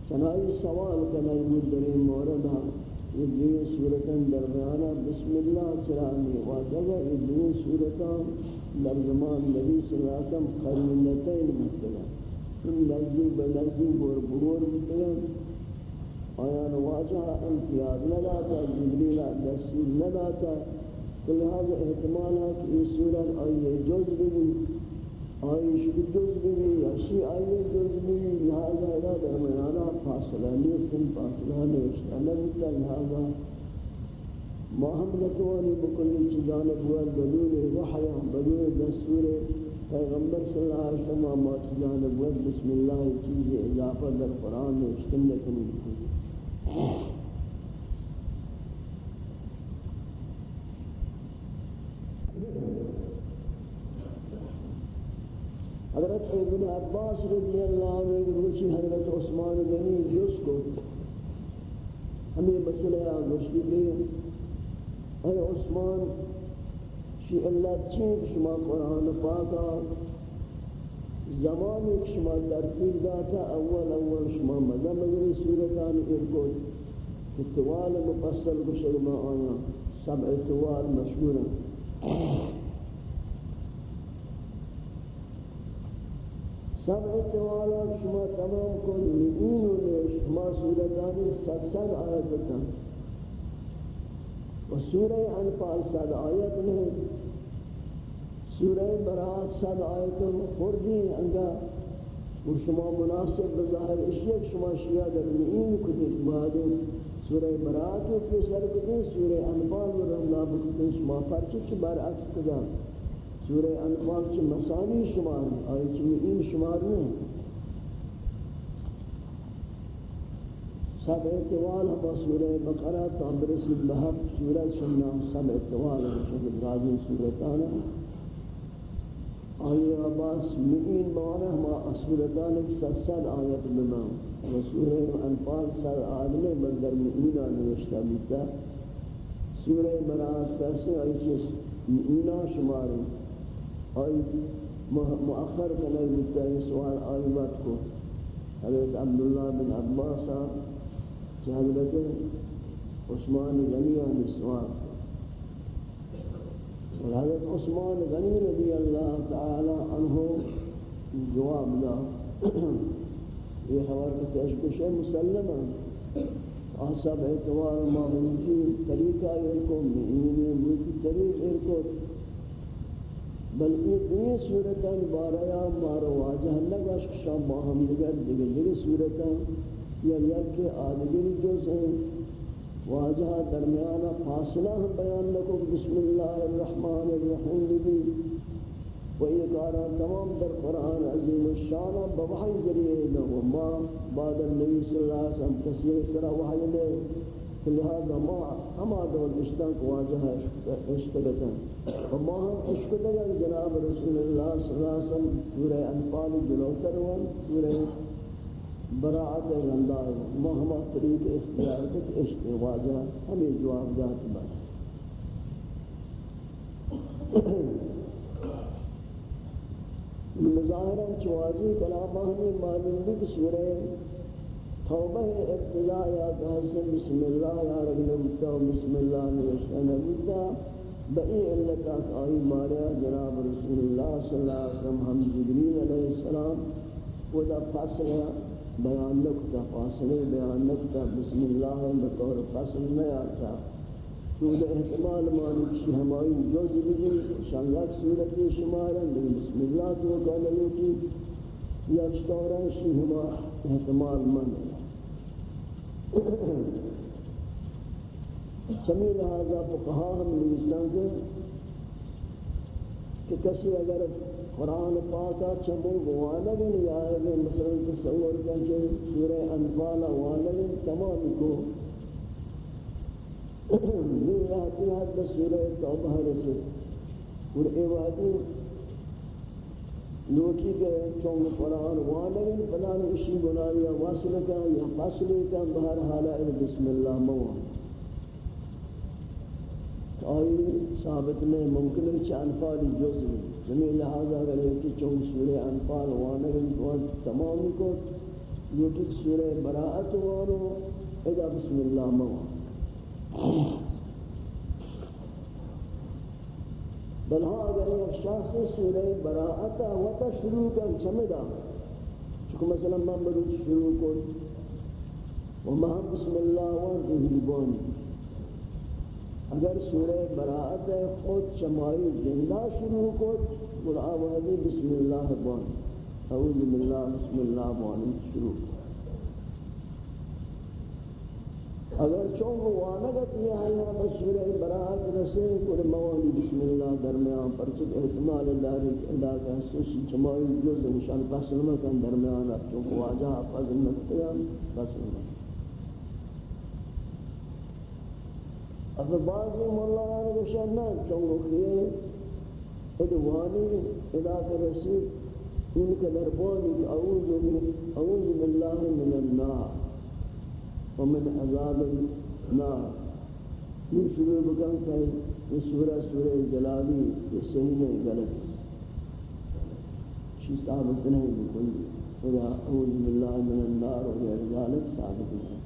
چنائی سوال کنائی مدری موردہ یہ دوی صورتاً درمیانہ بسم اللہ چرانی واجہ یہ دوی صورتاً در زمان نبی صلی اللہ علیہ وسلم قرینتین مستگا لذی بلذی بور بور بکن آیان واجہ امتیاز نداتا جبریل دستور نداتا تو لہذا احتمال ہے کہ اس صورت آئیے جز بھی آئی شکر جز بھی یا شی آئیے جز بھی لہذا ادا درمیانا فاصلہ نیستن، فاصلہ نوشتہ نبیتا لہذا ما ہم نتوانی بکلی چی جانب ہوا بدون وحی بدون دستور پیغمبر صلی اللہ علیہ وسلم، ما جانب و بسم اللہ چیز اضافہ در قرآن میں اشتن کنی حضرت ابن عباس رضی اللہ عنہ روچی حضرت عثمان غنی جس کو ہمیں مسئلہ آگوشتی بھی اے عثمان، شی اللہ چیز شما قرآن پاکا زمانی شما ترتیب داتا، اول اول شما مزا مزا سورتان ارکو اتوال مفصل کشل ما آیا سبع اتوال مشهورا سبع اتوال شما تمام کن لئین و شما سورتان ست ست آیتتا و سورہ انفال صد آیت میں سورہ برات صد آیت خوردی. انگا اور شما مناسب بظاہر اشیاء شما شیعہ در مئین کتش بعد سورہ برات و پیسر کتن سورہ انفال و رضا بکتن شما پرچی چی برعکس کدا سورہ انفال چی مسانی شمار آئی چی مئین شمار نہیں سب اعتوال ہم سورہ بقرہ تابرس بحب سورہ سننا سب اعتوال ہم شکل راجی سورتانا آئی عباس مئین معنی ہم سورتانا ست سد آیت بمان و سورہ انفال سر آدمی مندر مئینا نوشتا بیتا سورہ برات کیسے آئی چیز مئینا شماری آئی مؤخر کنائی بیتا یہ سوال آئی وقت کو حضرت عبداللہ بن عباس کہ حضرت عثمان غنی علیہ السلام اور حضرت عثمان غنی رضی اللہ تعالی عنہ جواب دا یہ خبر کہ تشکش مسلم آساب اعتوار ما بنجی طریقہ ارکو مہینے ملکی طریق ارکو بل یہ دنیا صورتان باریا مارو واجہ لگا شام باہم دیگر دیگر دیگر صورتان یا یک آدگری جز ہیں واجہ درمیانہ فاصلہ بیان لکم بسم اللہ الرحمن الرحیم بھی و یہ کارا تمام در قرآن عظیم الشانہ بوحی ذریعے لہو ما بعد النبی صلی اللہ علیہ وسلم کسی سرہ وحی لے لہذا ما ہما دور اشتاق واجہ اشتگتا و ما ہم اشتگتا جناب رسول اللہ صلی اللہ علیہ وسلم سورہ انفال جلوتر ون سورہ براعت غندار محمد طریق اختیار کت عشق واجہ ہمیں جواب دات بس. مظاہرہ چواجی کلامہ ہمیں معلوم بھی کہ سورہ توبہ ابتداء یا کہاسے بسم اللہ یا رگنبتا بسم اللہ نوشتہ نبتا بئی علتہ آئی ماریا جناب رسول اللہ صلی اللہ علیہ وسلم ہم جبریل علیہ السلام وہ دا فصل بیان نکتا فاصلے بیان نکتا بسم اللہ بطور فصل نہیں آتا سود احتمال مانی کشی ہمائی جوز بھی شانگاک صورتی شمارا لیکن بسم اللہ تو کہنے لوٹی یا چطورا شی ہما احتمال من چمی لہذا فقہا ہم نویسان کے کہ کسی اگر قرآن پاکا چمو گوانا بھی نہیں آئے گے مثلا تصور کر کے سورہ انفال وانا بھی تمام کو یہ رہتی حد سورہ توبہ رسے اور اے وادی لوٹی کے چونگ قرآن وانا فلان اشی بنا یا واصل کا یا فاصل کا بہر حالا بسم اللہ موان آئی ثابت نہیں ممکن ہے کہ انفالی جز میں۔ زمین لہذا اگر ایک چون سورہ انفال وانگن وان تمامی کو یوٹک سورہ براعت وانو ادا بسم اللہ موان بلہا اگر ایک شخص سورہ براعت وطا شروع کن چمدہ چکہ مثلا من بروچ شروع کن وما بسم اللہ وان دہی اگر سورہ براعت خود شمائی زندہ شروع کو قل آوازی بسم اللہ بان اعوذ باللہ بسم اللہ بان شروع اگر چون وانگت یہ ہے یہاں پر سورہ براعت رسے قل موانی بسم اللہ درمیان پر چک احتمال داری ادا کا سوشی چمائی جز نشان پسل مکن درمیان اب چون واجہ فضل مکتیان پسل مکن اب بعضی مولانا نے بشن نہ چونگو ادوانی ادا کے رسول ان کے دربانی اعوذ باللہ من النار۔ ومن عذاب النار. یہ شروع بکن کہ یہ سورہ سورہ جلالی، یہ صحیح نہیں، غلط. شی ثابت نہیں بکل اذا اعوذ باللہ من النار و غیر ذالک ثابت نہیں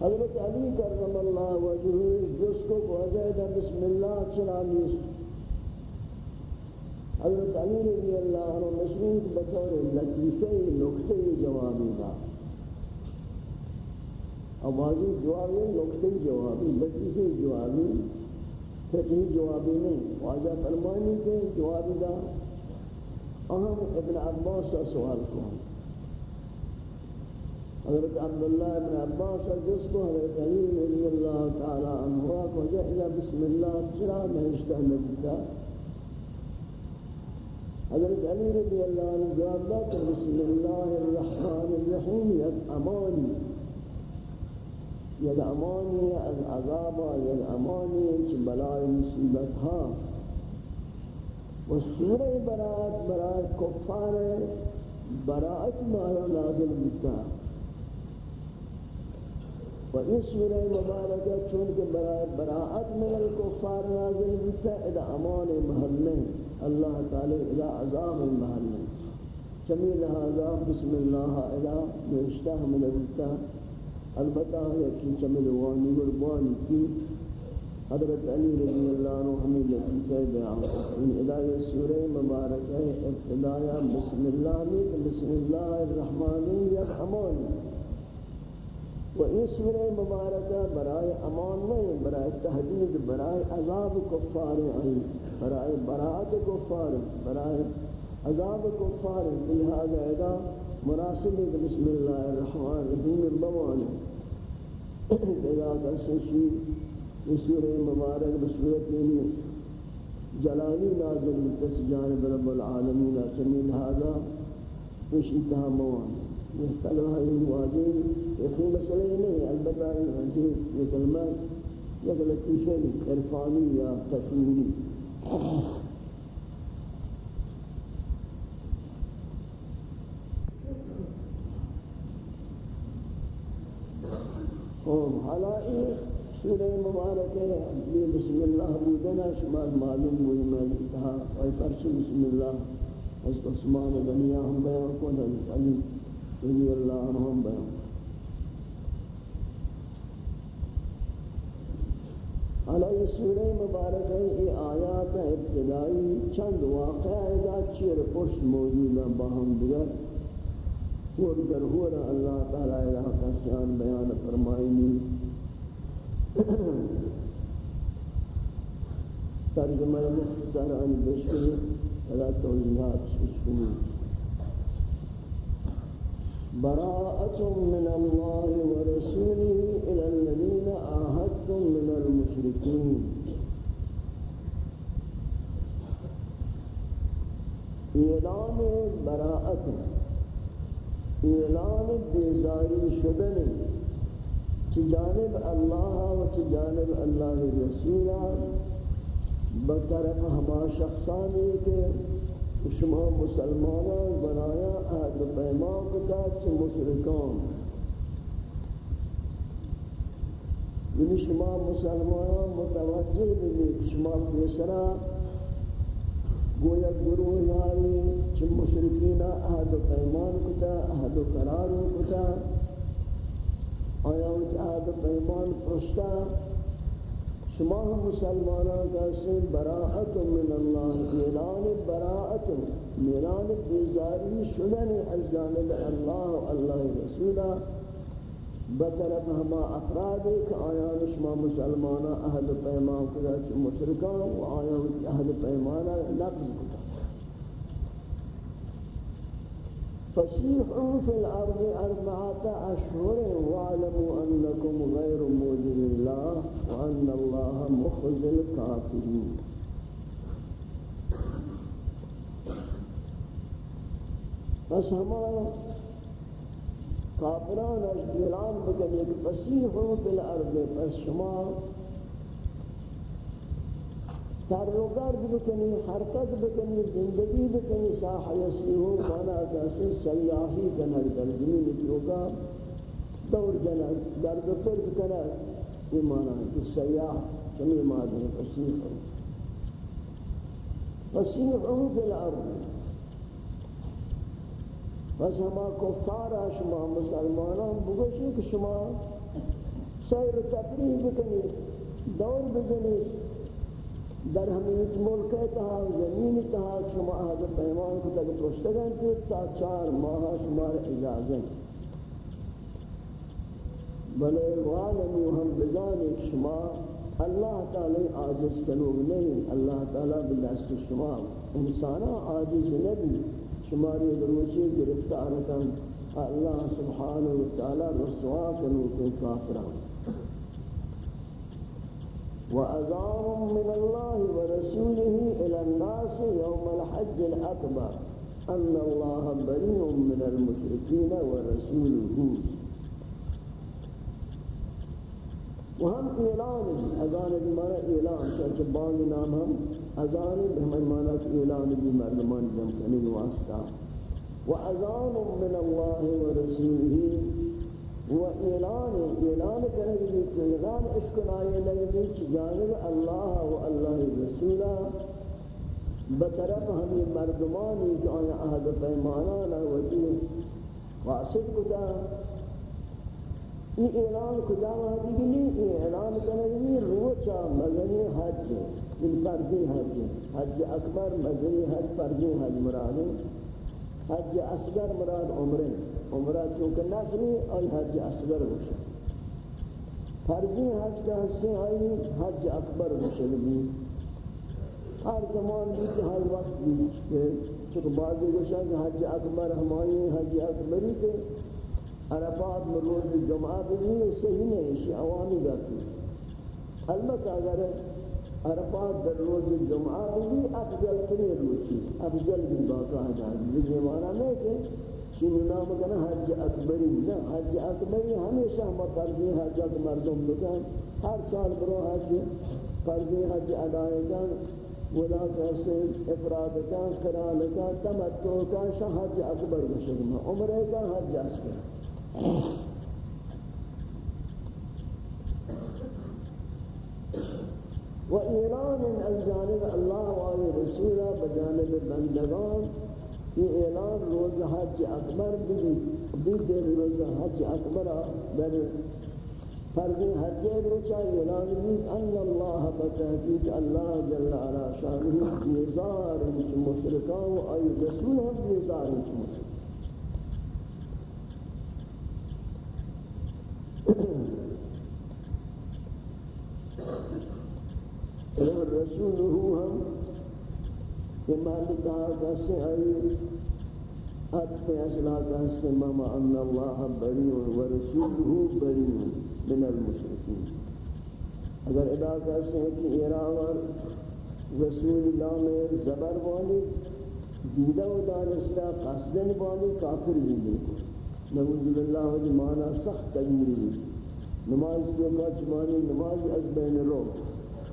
حضرت علی کرم اللہ وجہ جس کو وجہ بسم اللہ چلا نیس حضرت علی رضی اللہ عنہ مشروط بطور لطیفہ نکتے جوابی دا. آوازی جوابی نکتے جوابی لطیفہ جوابی فقہی جوابی نہیں واجہ فرمانی کے جوابی دا. اہم ابن عباس سوال کو حضرت عبداللہ ابن عباس جس کو حضرت علی رضی اللہ تعالی عنہ کو جہلا بسم اللہ چرا نوشتہ نبتا حضرت علی رضی اللہ عنہ جواب دا کہ بسم اللہ الرحمن الرحیم یک امانی. یک امانی از عذابا یک امانی چھ بلائے مصیبت ہاں و سورہ برات برات کفار برات مالا نازل بتا و این سورہ مبارکہ چونکہ برائے براعت من الکفار نازل بیتا ادا أمان محلے اللہ تعالی ادا عذاب محلے چمی لہذا بسم اللہ ادا نوشتہ من بیتا البتہ یکی چمی لوانی قربانی کی حضرت علی رضی اللہ عنہ ہمیں لطیفہ بیان ان ادا یہ سورہ مبارکہ ابتدایا بسم اللہ بسم اللہ الرحمن الرحیم. و این سورہ مبارکہ برائے امان نہیں برائے تحدید برائے عذاب کفار ہیں برائے براعت کفار برائے عذاب کفار. لہذا ادا مناسب ہے بسم اللہ الرحمن الرحیم بوانا اذا قصشی اس سورہ مبارک بصورت یعنی جلالی نازل متص جانب رب العالمین چمیل حاضا اس انتہا موانا يفعلها للمواطنين يكون مسألة إليه البتة هذه الكلمات يغلط في شيء إرفاني يا تكويني حالا این سوره مبارکه بسم الله بودنا شما معلوم بود من انتها و پرچه بسم الله از عثمان دنیا هم بیان کنن علی رضی اللہ عنہ ہم بیان حالا یہ سورہ مبارک ہے یہ آیات ابتدائی چند واقعہ ہے چیر پشت موجود ہیں باہم دیگر اور در ہورا اللہ تعالی الہ قسیان بیان فرمائنی ترجمہ مختصر عن بشکر ولا توضیحات شکری براءة من الله ورسوله إلى الذين آهدتم من المشركين. إعلان براءة. إعلان بیزاری شدن. چی جانب اللہ و چی جانب اللہ رسولہ بطرف شما مسلمانان بنایا عہد پیمان کتا چی مشرکان. یعنی شما مسلمانان متوجہ بھی شما پیسرہ گویا گروہ یاری چھ مشرکین احد پیمان کتا احد و قرار کتا آیا وچ احد و پیمان پرشتا شما ہم مسلمانان کا سن براعت من اللہ اعلان براعت اعلان بیزاری شدن از جانب اللہ و اللہ رسولہ بطرف ہما افراد کہ آیان شما مسلمانا اہل پیمان چھ مشرکان و آیان اہل پیمانا نقض کتا فسيحوا في الأرض أربعة أشهر واعلموا أنكم غير موجد الله وأن الله مخز الكافرين. بس ہمارا کافران اعلان بکنی في الأرض بس شما تر بکنی، حرکت بکنی، زندگی بکنی ساحہ یسیحو مانا کسی سیاحی کنر در زمین کیوکا، دور جنر گرد و فرد کنر یہ مانا ہے کہ سیاح چمی مادر فسیحو فسیحو بالارض بس ہما کفارا شما مسلمانان بگوشی کہ شما سیر تفریح بکنی دور بزنی در ہمیت ملک تہا زمین تہا شما اہد پیمان کو تک پرشتگن کی تا چار ماہ شما اجازن بلے غالمی ہم بزانے شما اللہ تعالی عاجز کنوگ نہیں اللہ تعالی بدست شما انسانا عاجز نبی شماری دروشی گرفتار کن، اللہ سبحانہ وتعالی رسوا کنو کے کافران وَأَذَانٌ مِّنَ اللَّهِ وَرَسُولِهِ إِلَى النَّاسِ يَوْمَ الْحَجِّ الْأَكْبَرِ. أَنَّ اللَّهَ بَرِيءٌ مِّنَ الْمُشْرِكِينَ وَرَسُولُهُ. وہم إعلان أذان بمانا إعلان. چونکہ بانگ نام ہم أذان بہمن مانا إعلان بھی مردمان جمع کرنے کے واسطہ من اللہ و و اعلان اعلان کرے گی کرنے کے پیغام اشکن آئے لگے چی جانب اللہ و اللہ رسولہ بطرف ہمیں مردمانی کہ آیا عہد پیمانانا وجہ واسد کتا۔ یہ اعلان کجا وحدی کی نہیں، یہ اعلان کرنے روچا مدنی حج من فرضی حج حج اکبر مدنی حج فرضی حج مراد حج اصغر مراد عمرے عمرہ چونکہ نفلی اور حج اصغر ہوشا فرضی حج کا حصے آئی، حج اکبر ہوشا بھی ہر زمان بھی کہ ہر وقت بھی چونکہ بعضی گوشا کہ حج اکبر ہماری حج اکبری کے عرفات میں روز جمعہ بھی صحیح نہیں ہے عوامی گاتی البتہ اگر عرفات در روز جمعہ بھی افضل ترین روچی افضل بھی باقا ہے۔ یہ معنی نہیں کہ شین نام کنا حج اکبر نہ حج اکبری همیشه ما فرضی حج مردم بکن ہر سال برو حج فرضی حج ادا کن. ولا تحسن افراد کا قران کا تمتع کا حج اکبر مشغول عمره کا حج اکبر وإيران الجانب الله ورسوله بجانب البندقان یہ اعلان روز حج اکبر بھی بھی دیر روز حج اکبر در فرض حج روچا اعلان بھی ان اللہ بتحقیق اللہ جل علا شانہ بیزار انچ مشرکان و ای رسول ہم بیزار انچ مشرکان۔ الرسول هو هم کہ مالک کہا سے آئی عطف اصلاح کہا سے ماما ان اللہ بریع و رسولہ بریع من المشرکین۔ اگر ادا کہا سے ہے کہ ایراور رسول اللہ میں زبر والی دیدہ و دارستہ قصدن والی کافر بھی بالکل نعوذ باللہ و سخت تجمیری نماز کے کچھ معنی نماز از بین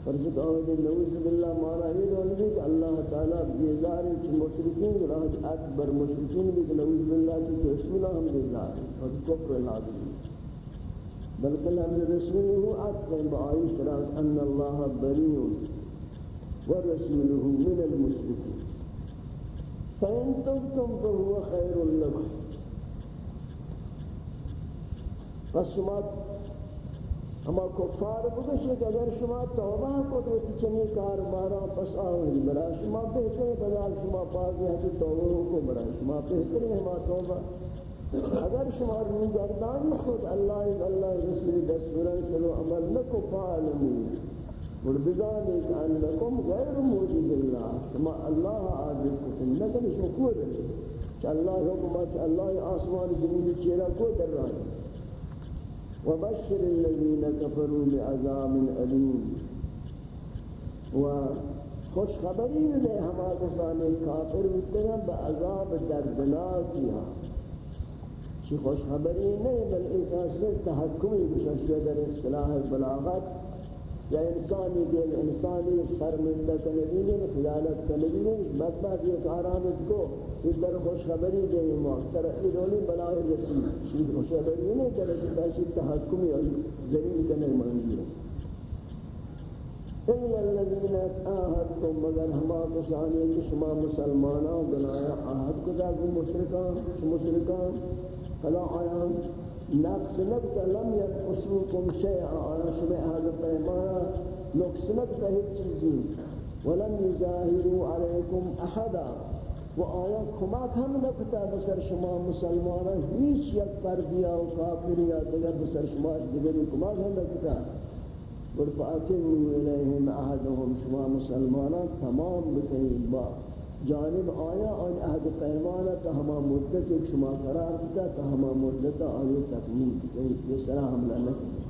فرض آمد نعوذ باللہ مانا یہ دولدی کہ اللہ تعالیٰ بیزاری کی مشرکین راج اکبر مشرکین بھی کہ نعوذ باللہ کی رسولہ ہم بیزاری اور کفر لازمی بلکہ ہم رسوله عطف بآئی سرات ان اللہ بریع ورسوله من المشرکین۔ فإن تبتم فهو خير لكم۔ فسمات ہما کفار بگشی کہ اگر شما توبہ کو تو چنی کار بارا پس آوری. برا شما بہتر بدال شما پازی ہے کہ توبہ کو برا شما بہتر ہے ہما توبہ اگر شما رو گردانی خود اللہ اللہ رسول دستوران سلو عمل نکو فعلمی اور بذانی کہ انکم غیر موجود اللہ شما اللہ عاجز کو سنکن شما کو دلی کہ اللہ حکمت اللہ آسمان زمین چیرہ کو در رہا ہے وبشر الذين كفروا بعذاب أليم. وخوش خبری لے ہما کسانی کافر ہوتے ہیں بعذاب دردناکیا ہاں۔ چی خوش خبری نہیں بل ایک اصل تحکمی بششد در اصلاح بلاغت یا انسانی دل انسانی شرمندہ کنبی نہیں خیالت کنبی نہیں بدبخت مطلب یہ کارانت کو یہ در خوشخبری دے ما تر ایدولی بلائے رسول شید خوشخبری نہیں در اشتاشی تحکمی اور ذلیل کنے منگی إلا الذين آهدتم مگر ہما کسانی کہ شما مسلمانوں بنایا، آہد کو تاکہ مشرکان مشرکان فلا آیان۔ نقص نبت لم ينقصوكم شيئا انا شبه هذا پیمانا نقص نبت هیچ ولم يظاهروا عليكم احدا. و آیا کمک هم نکتا بسر شما مسلمانان هیچ یک پردیا و کافر یا دیگر بسر شما دیگری کمک هم نکتا. ورفاکموا الیہم احدهم، شما مسلمانان تمام بکنید با. جانب آیا آن عهد پیمانه تا همه مدت که شما قرار بده تا همه مدت آن تکمیل کنید به سر حمله نکنید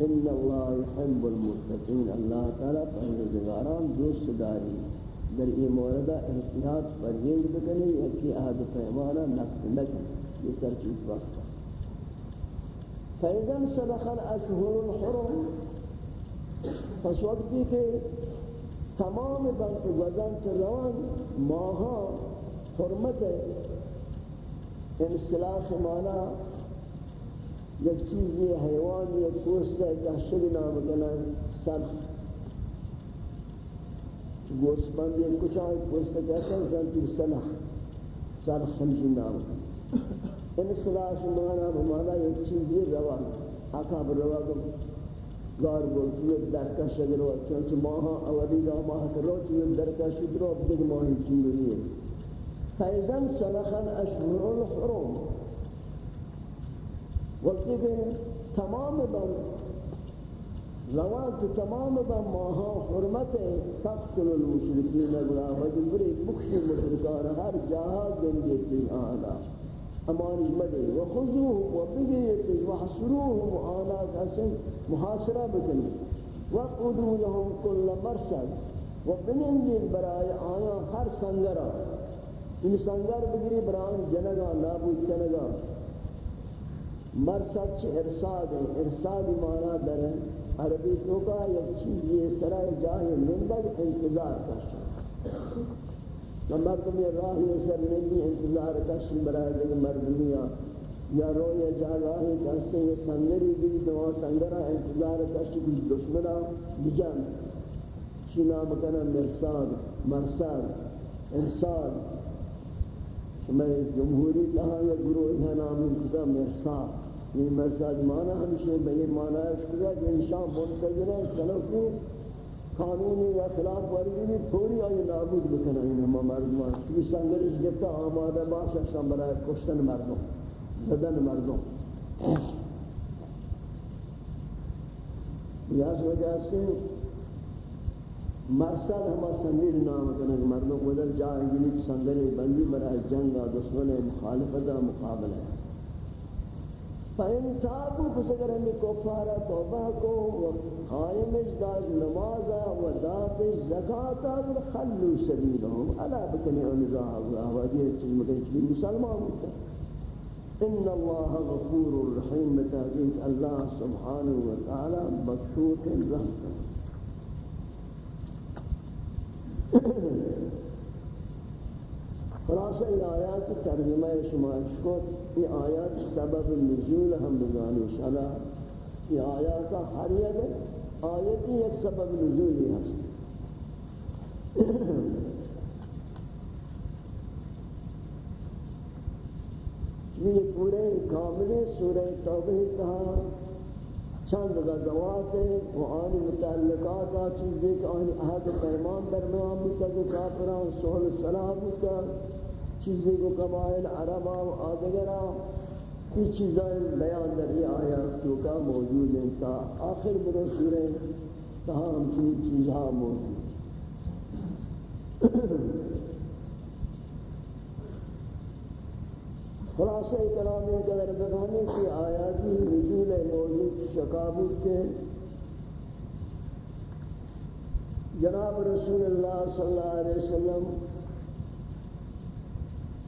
ان الله يحب المتقين الله تعالی پرهیزگاران دوست داری. در این مورد احتیاط پرهیز بکنی. یکی عهد پیمانه نقص نکنی یہ سر چیز وقت. فیضا سبخ الأشهر الحرم. پس وقتی که تمام بلک وزن روان ماها حرمت انسلاخ مانا یک چیزی حیوان، یک پوست ہے دہشت نام کنن سرخ گوست بند یک کچھ آئی پوست کہتا ہے زنتی سلح سرخ ہمشی نام. کنن انسلاخ مانا مانا یک چیزی روان. اکاب روان. گار گل توی درکش اگر و چونچه ماها اولی دا ماه کرو توی درکش درو دیگ ماهی چونگیه فیزن سلخن اشهر الحرم۔ وقتی که تمام بر روان تمام با ماها حرمت تقتل المشرکین بلا وجه بری بخشی مشرکان هر جاها گنجتی آنا امانش مدے و خضوه و بگیتی و حصروه و آنا کسن محاصرہ بکنی. و قدو لهم کل مرسد و بنندین برای آیا ہر سنگرہ ان سنگر بگری برای جنگا نابود کنگا مرصد سے ارساد ہے ارساد معنی در عربی تو کا یک چیز یہ سرائے جاہے لندگ انتظار کرشا تو مردم یہ راہ سر لندی انتظار کرشن برای دیکھ مردمیاں یا روی جاگاہی کہستے یہ سنگری بھی دعا سنگرہ انتظار کرشن دشمنہ بجان چی نام کنا مرساد مرساد ارساد شمع جمہوری کہا یا گروہ ہے نام کتا مرساد یہ مساج مانا ہمشہ بہی مانا ہے اس کو کہ انشاء منتظر ہیں چلو کہ قانونی یا خلاف ورزی بھی پوری آئی نابود بکنا ہے ہمیں مردمان؟ کی سنگرش جبتا آمادہ باسا شام برای کشتن مردم زدن مردم. یہ اس وجہ سے مرسد ہما سنگیر نام کنگ مردم کو دل جائے گلی سنگری بندی برای جنگا دشمن مخالفت مقابل ہے فَإِن تَابُوا پس اگر ہمیں کفارہ توبہ کو اجداز نمازا و دات زکاة و خلو سبیلهم علا بکنی انزاہ اللہ و مسلمان إن اللہ غفور الرحیم تحقیق اللہ سبحانہ و تعالی بخشوک خلاصہ یہ آیات ترجمہ شماش کو یہ آیات سبب نزول ہم بزانی شلا یہ آیات ہر یک آیتی ایک سبب نزول ہی ہے یہ پورے کامل سورہ توبہ کہا چند غزوات و آن متعلقات چیزیں کہ آن عہد پیمان درمیان بتا کہ کافران سول سلام بتا چیزیں کو قبائل عربہ و آدگرہ یہ چیزیں بیان در یہ آیاتوں کا موجود ہیں تا آخر برسورے کہاں ہم چیز چیزہاں موجود خلاصہ کلام قدر بگانے کی آیاتی نزول موجود شکابت کے جناب رسول اللہ صلی اللہ علیہ وسلم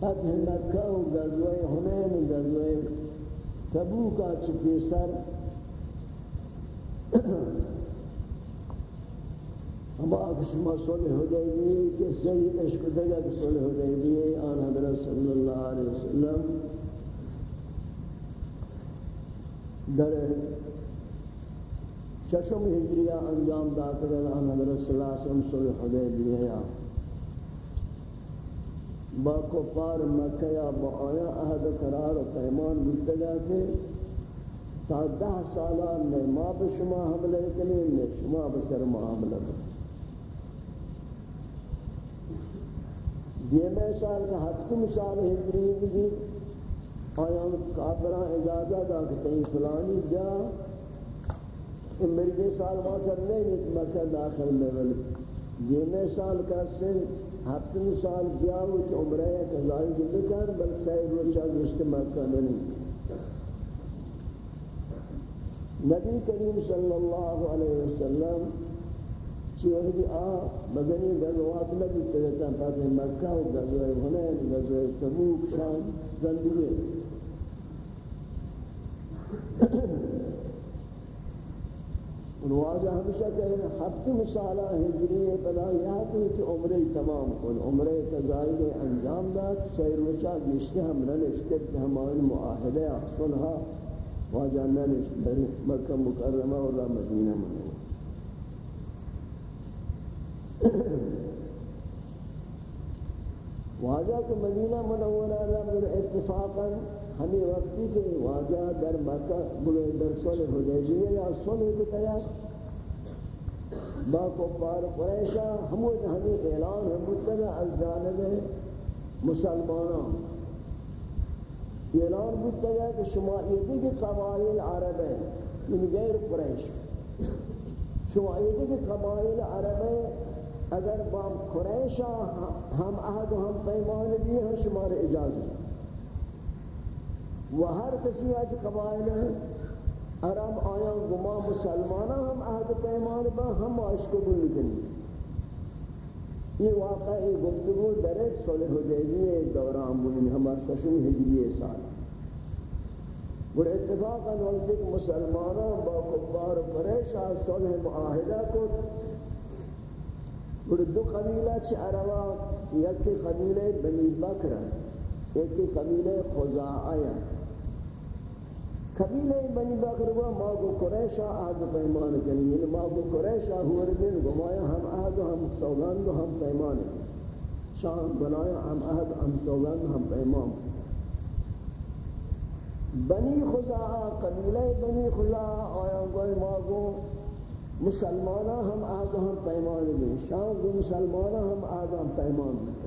فتح مکہ و غزوہ حنین و غزوہ تبوکا چپی سر ہما شما صلح حدیبی کہ صحیح عشق دگا کہ صلح حدیبی آن حضرت صلی اللہ علیہ وسلم در ششم ہجریہ انجام داتا آن حضرت صلی اللہ علیہ وسلم صلح حدیبی ہے با کفار مکہ یا با آیا عہد قرار و پیمان بودتگا کہ تا دہ سالان میں ما بشما حملے کنی میں شما بسر معاملہ بکن دیمے سال کا ہفتم سال ہجری بھی آیا کافران اجازہ دا کہ تین فلانی جا۔ امرگی سال ما کرنے مکہ داخل میں دیمے سال کا سن ہفتم سال کیا وہ عمرہ قضائی جو بکن بل سید روچہ گشت مکہ نہیں۔ نبی کریم صلی اللہ علیہ وسلم چیوہدی آ، مدنی غزوات نبی تگتا فتح مکہ و غزوہ حنین غزوہ تبوک، شام، زندگی۔ نواجہ ہمیشہ کہیں ہفت مسالہ ہجری بلا یاد ہے کہ عمرے تمام کن عمرے تزائل انجام داد، سیر وچا گشتے ہم ننشتے کہ ہمان معاہدہ صلحہ واجہ ننشتے مکہ مکرمہ اور مدینہ منہ واجہ کہ مدینہ منورہ رب اتفاقا ہمیں وقتی کے واجہ در مکہ بلے در صلح حدیبیہ یا صلح بتایا با کفار قریشہ ہمود ہمیں اعلان ہم بتگا از جانب مسلمانان اعلان بتگا کہ شما یہ دیکھ قبائل عرب ہیں من غیر قریش شما یہ کہ قبائل عرب ہیں اگر با قریشا ہم عہد و ہم پیمان دیئے ہیں، شمار اجازت و ہر کسی از قبائل عرب آیا گما مسلمانہ، ہم عہد پیمان با، ہم عشق قبول کریں یہ واقعی گفتگو در صلح حدیبی دوران بودن ہمارا سشن ہجری سال۔ اور اتفاقا، وقت مسلمانوں با کفار قریش آج صلح معاہدہ کو اور دو قبیلہ چھ عربا، یک قبیلہ بنی بکر، ایک قبیلہ خزاعیہ قبیلہ بنی بکر وہ ما کو قریشہ عہد پیمان کنی یعنی ما کو قریشہ ہور دن گمایا، ہم عہد ہم سوگند ہم پیمان۔ شان بنایا، ہم عہد ہم سوگند ہم پیمان۔ بنی خزاعہ، قبیلہ بنی خزاعہ آیا گوئے ما کو مسلمانہ ہم عہد ہم پیمان دیں شان کو مسلمانہ ہم عہد ہم پیمان دیں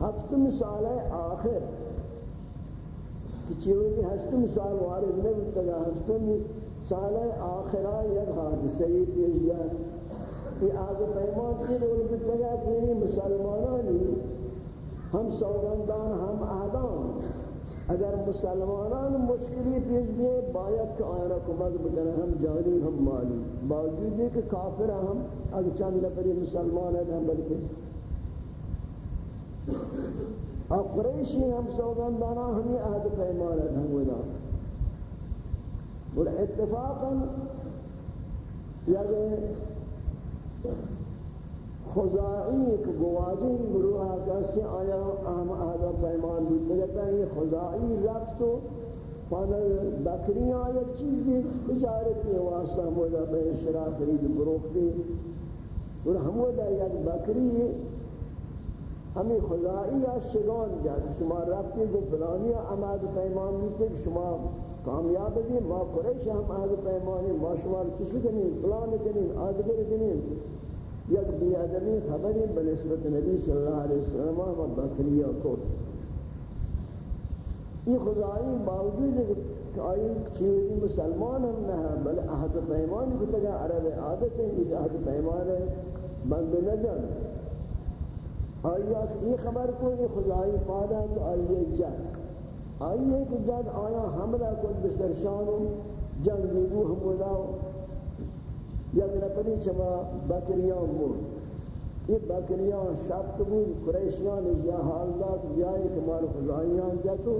ہفت مثال ہے آخر۔ کہ چیوے کی ہشت مثال وارد نہیں بلتا گا۔ ہفت مثال ہے آخرہ یک حادثہ، یہ پیش جائے یہ آگے پیمان کی دول بلتا گا کہ یہ مسلمانانی ہم سوگندان، ہم آدان اگر مسلمانان مشکلی پیش دیئے باید کہ آئینہ کو مذہب کریں ہم جانی ہم مالی۔ باوجود ہے کہ کافر ہم، اگر چند نفری مسلمان ہیں، ہم بلکہ۔ اور قریشی ہم سوگندانا، ہمیں عہد پیمان ہے ہم ودا۔ اور اتفاقا یعنی خزائی گواهی گواجی گروه کسی آیا اهم اهدا پیمان بود؟ مگر این خزائی رفت و فانا بکری یک چیزی تجارتی واسطه مودا به شرا خرید بروختی اور ہمودا یک بکری ہمیں خدائی آشگان شگان شما رفتی کو فلانی عمد پیمان بیتے شما کامیاب بھی ما قریش ہم عہد پیمانی ما شما چیزی کنیم؟ فلانی کنیم آدگر کنیم. یک بیادمی خبری بنسبت نبی صلی اللہ علیہ وسلم و بکریہ کو. یہ خدائی باوجود کہ آئی چیزی مسلمان ہم نہ ہے بل عہد پیمان کو تگا عرب عادت ہے یہ عہد پیمان ہے بند نظر آیا یہ خبر کو یہ خدای پادا تو آئیے جد. آئیے کہ جد آیا حملہ کو بسر شانو جنگ دیگو حملہ یک نپنی چما بکریان مرد یہ بکریان شبت بود، قریشیان از یا حال داد بیائی کہ مال خدایان جتو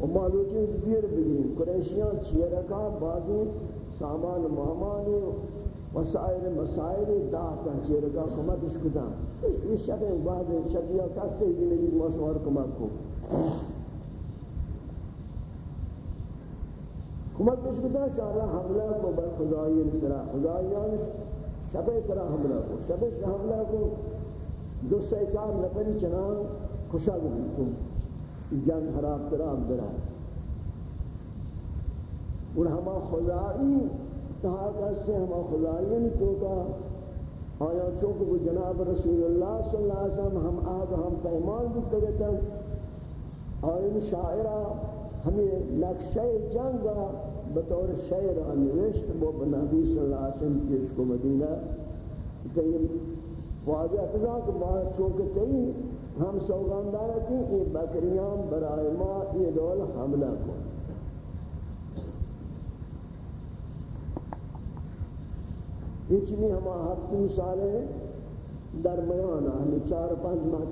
و مالوچی دیر بگیم. قریشیان چیرکا بازی سامان مامانی مسائل مسائل داتا چیرکا کمتش کدام؟ یہ شب بعد شبیہ کسے دی نبی مشوار کمک کو کمک کش کتا شارہ حملہ کو بر خدای یعنی سرا خدایان شب سرا حملہ کو. شب حملہ کو دو سے چار نفری چنان خوشا گئی تم جنگ حراب تراب درا اور ہما خدای تہا کسے ہما خدایان یعنی تو کا آیا چونکہ وہ جناب رسول اللہ صلی اللہ علیہ وسلم ہم آب ہم پیمان بکتے گئے اور ان شاعرہ ہمیں نقشہ جنگا بطور شعرہ نوشت وہ نبی صلی اللہ علیہ وسلم پیش کو مدینہ کہ واضح قضا کہ بات چونکہ تئی ہم سوگاندار تھی یہ بکریان برائے ما یہ دول حملہ کو۔ یہ چیزیں ہما ہفتی مثال ہے درمیان ہمیں چار پانچ ماہ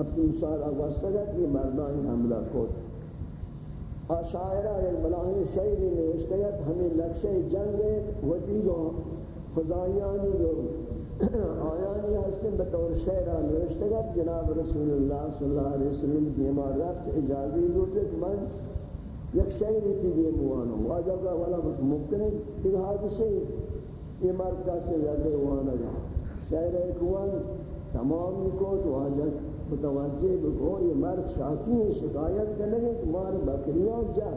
ہفتی مثال اگوستگت یہ مردان حملہ کو۔ کھوت آشائرہ الملاحی شعری نوشتگت ہمیں لکشہ جنگ ودی گو خزایانی گو آیانی حسن بطور شعرہ نوشتگت جناب رسول اللہ صلی اللہ علیہ وسلم دیما رفت اجازی لوٹت من یک شعری تی دیموانو واجب کا والا ممکن ہے کہ حادثے یہ مرد کا سے زیادہ وانا جا شہر ایک وان تمام کو تو آجا متوجہ بکو یہ مرد شاکی شکایت کرنے گے کہ مار بکریاں جا.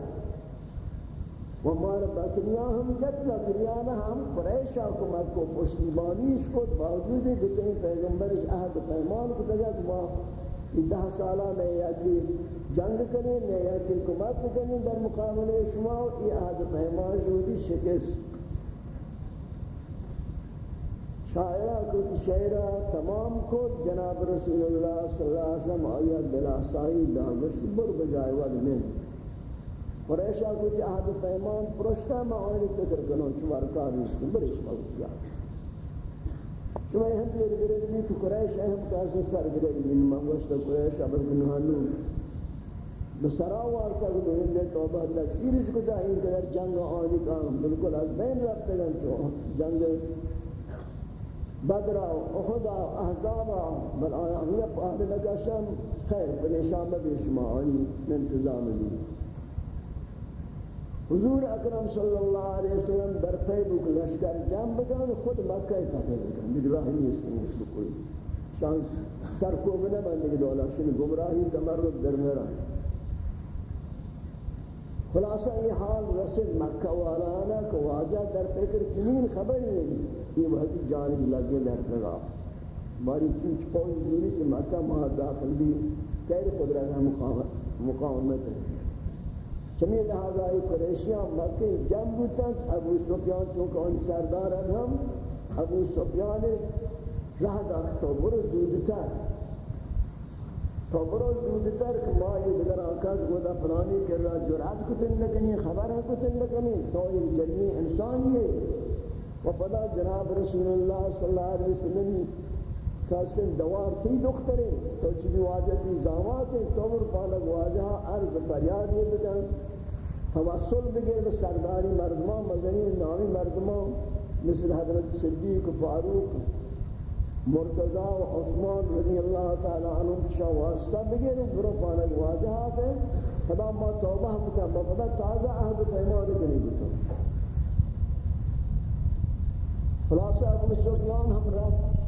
و مار بکریاں ہم جت بکریاں ہم قریش حکومت کو پشتیبانی اس کو باوجود ہے کہ پیغمبر اس عہد پیمان کو تجا کہ دہ سالہ نہیں یا کہ جنگ کریں نہیں یا کہ کمک کریں در مقابلے شما، یہ عہد پیمان شدی شکست. شاعرہ کو شاعرہ تمام کو جناب رسول اللہ صلی اللہ علیہ وسلم آیت بلا سائی داغش بر بجائے ود میں۔ قریشہ کو عہد پیمان پرشتہ میں آئینی فکر کنو چوار کار نستی برش وقت جائے شما ہم یہ گرے تو قریش اہم کاسے سر گرے دی من گوشت قریش ابر گنہانو بسرا وارتا کہ دو ہندے توبہ تکسیر اس کو دائیں کہ جنگ آنی کام، بالکل از بین رفتے گن چو جنگ بدر احد احزاب بل آیا ہمیں پہلے لگا خیر پریشان میں شما، آنی انتظام دی. حضور اکرم صلی اللہ علیہ وسلم در پیبک لشکر جمع بکن، خود مکہ فتح بکن. بگراہی نیست نیست بکوئی شان سر کو بنا بندگی دولا شن گمراہی تمرد در میرا خلاصہ یہ حال رسل مکہ والانا کو واجہ در پیکر چنین خبر نہیں یہ وحدی جانب لگے در سگا۔ باری چنچ پوئی زوری کہ مکہ مہا داخل بھی کیر قدرت مقامت ہے۔ چمی لہذا ای قریشیاں مکہ جم بودتاں ابو سفیان چونکہ ان سردار ہم، ابو سفیان رہ دار تو برو زودتر۔ تو برو زودتر کہ ما یہ دیگر آکاز گودا پرانی کر رہا جرات کتن لکنی، خبر ہے کتن لکنی؟ تو یہ جلی انسان یہ۔ و پدا جناب رسول اللہ صلی اللہ علیہ وسلم کاسن دوار تی دخترے، تو چلی واجہ تی زامات ہیں پالک واجہ عرض پریاد یہ بدن توسل بگیر به سرداری مردمان مدنی نامی مردمان، مثل حضرت صدیق و فاروق، مرتضی و عثمان رضی اللہ تعالی عنہ شاہ واسطہ بگیر برو پانک واجہات ہے خدا ما توبہ بکن بفضل تازہ عہد پیمان کنی بکن. خلاصہ ابو سفیان ہم رفت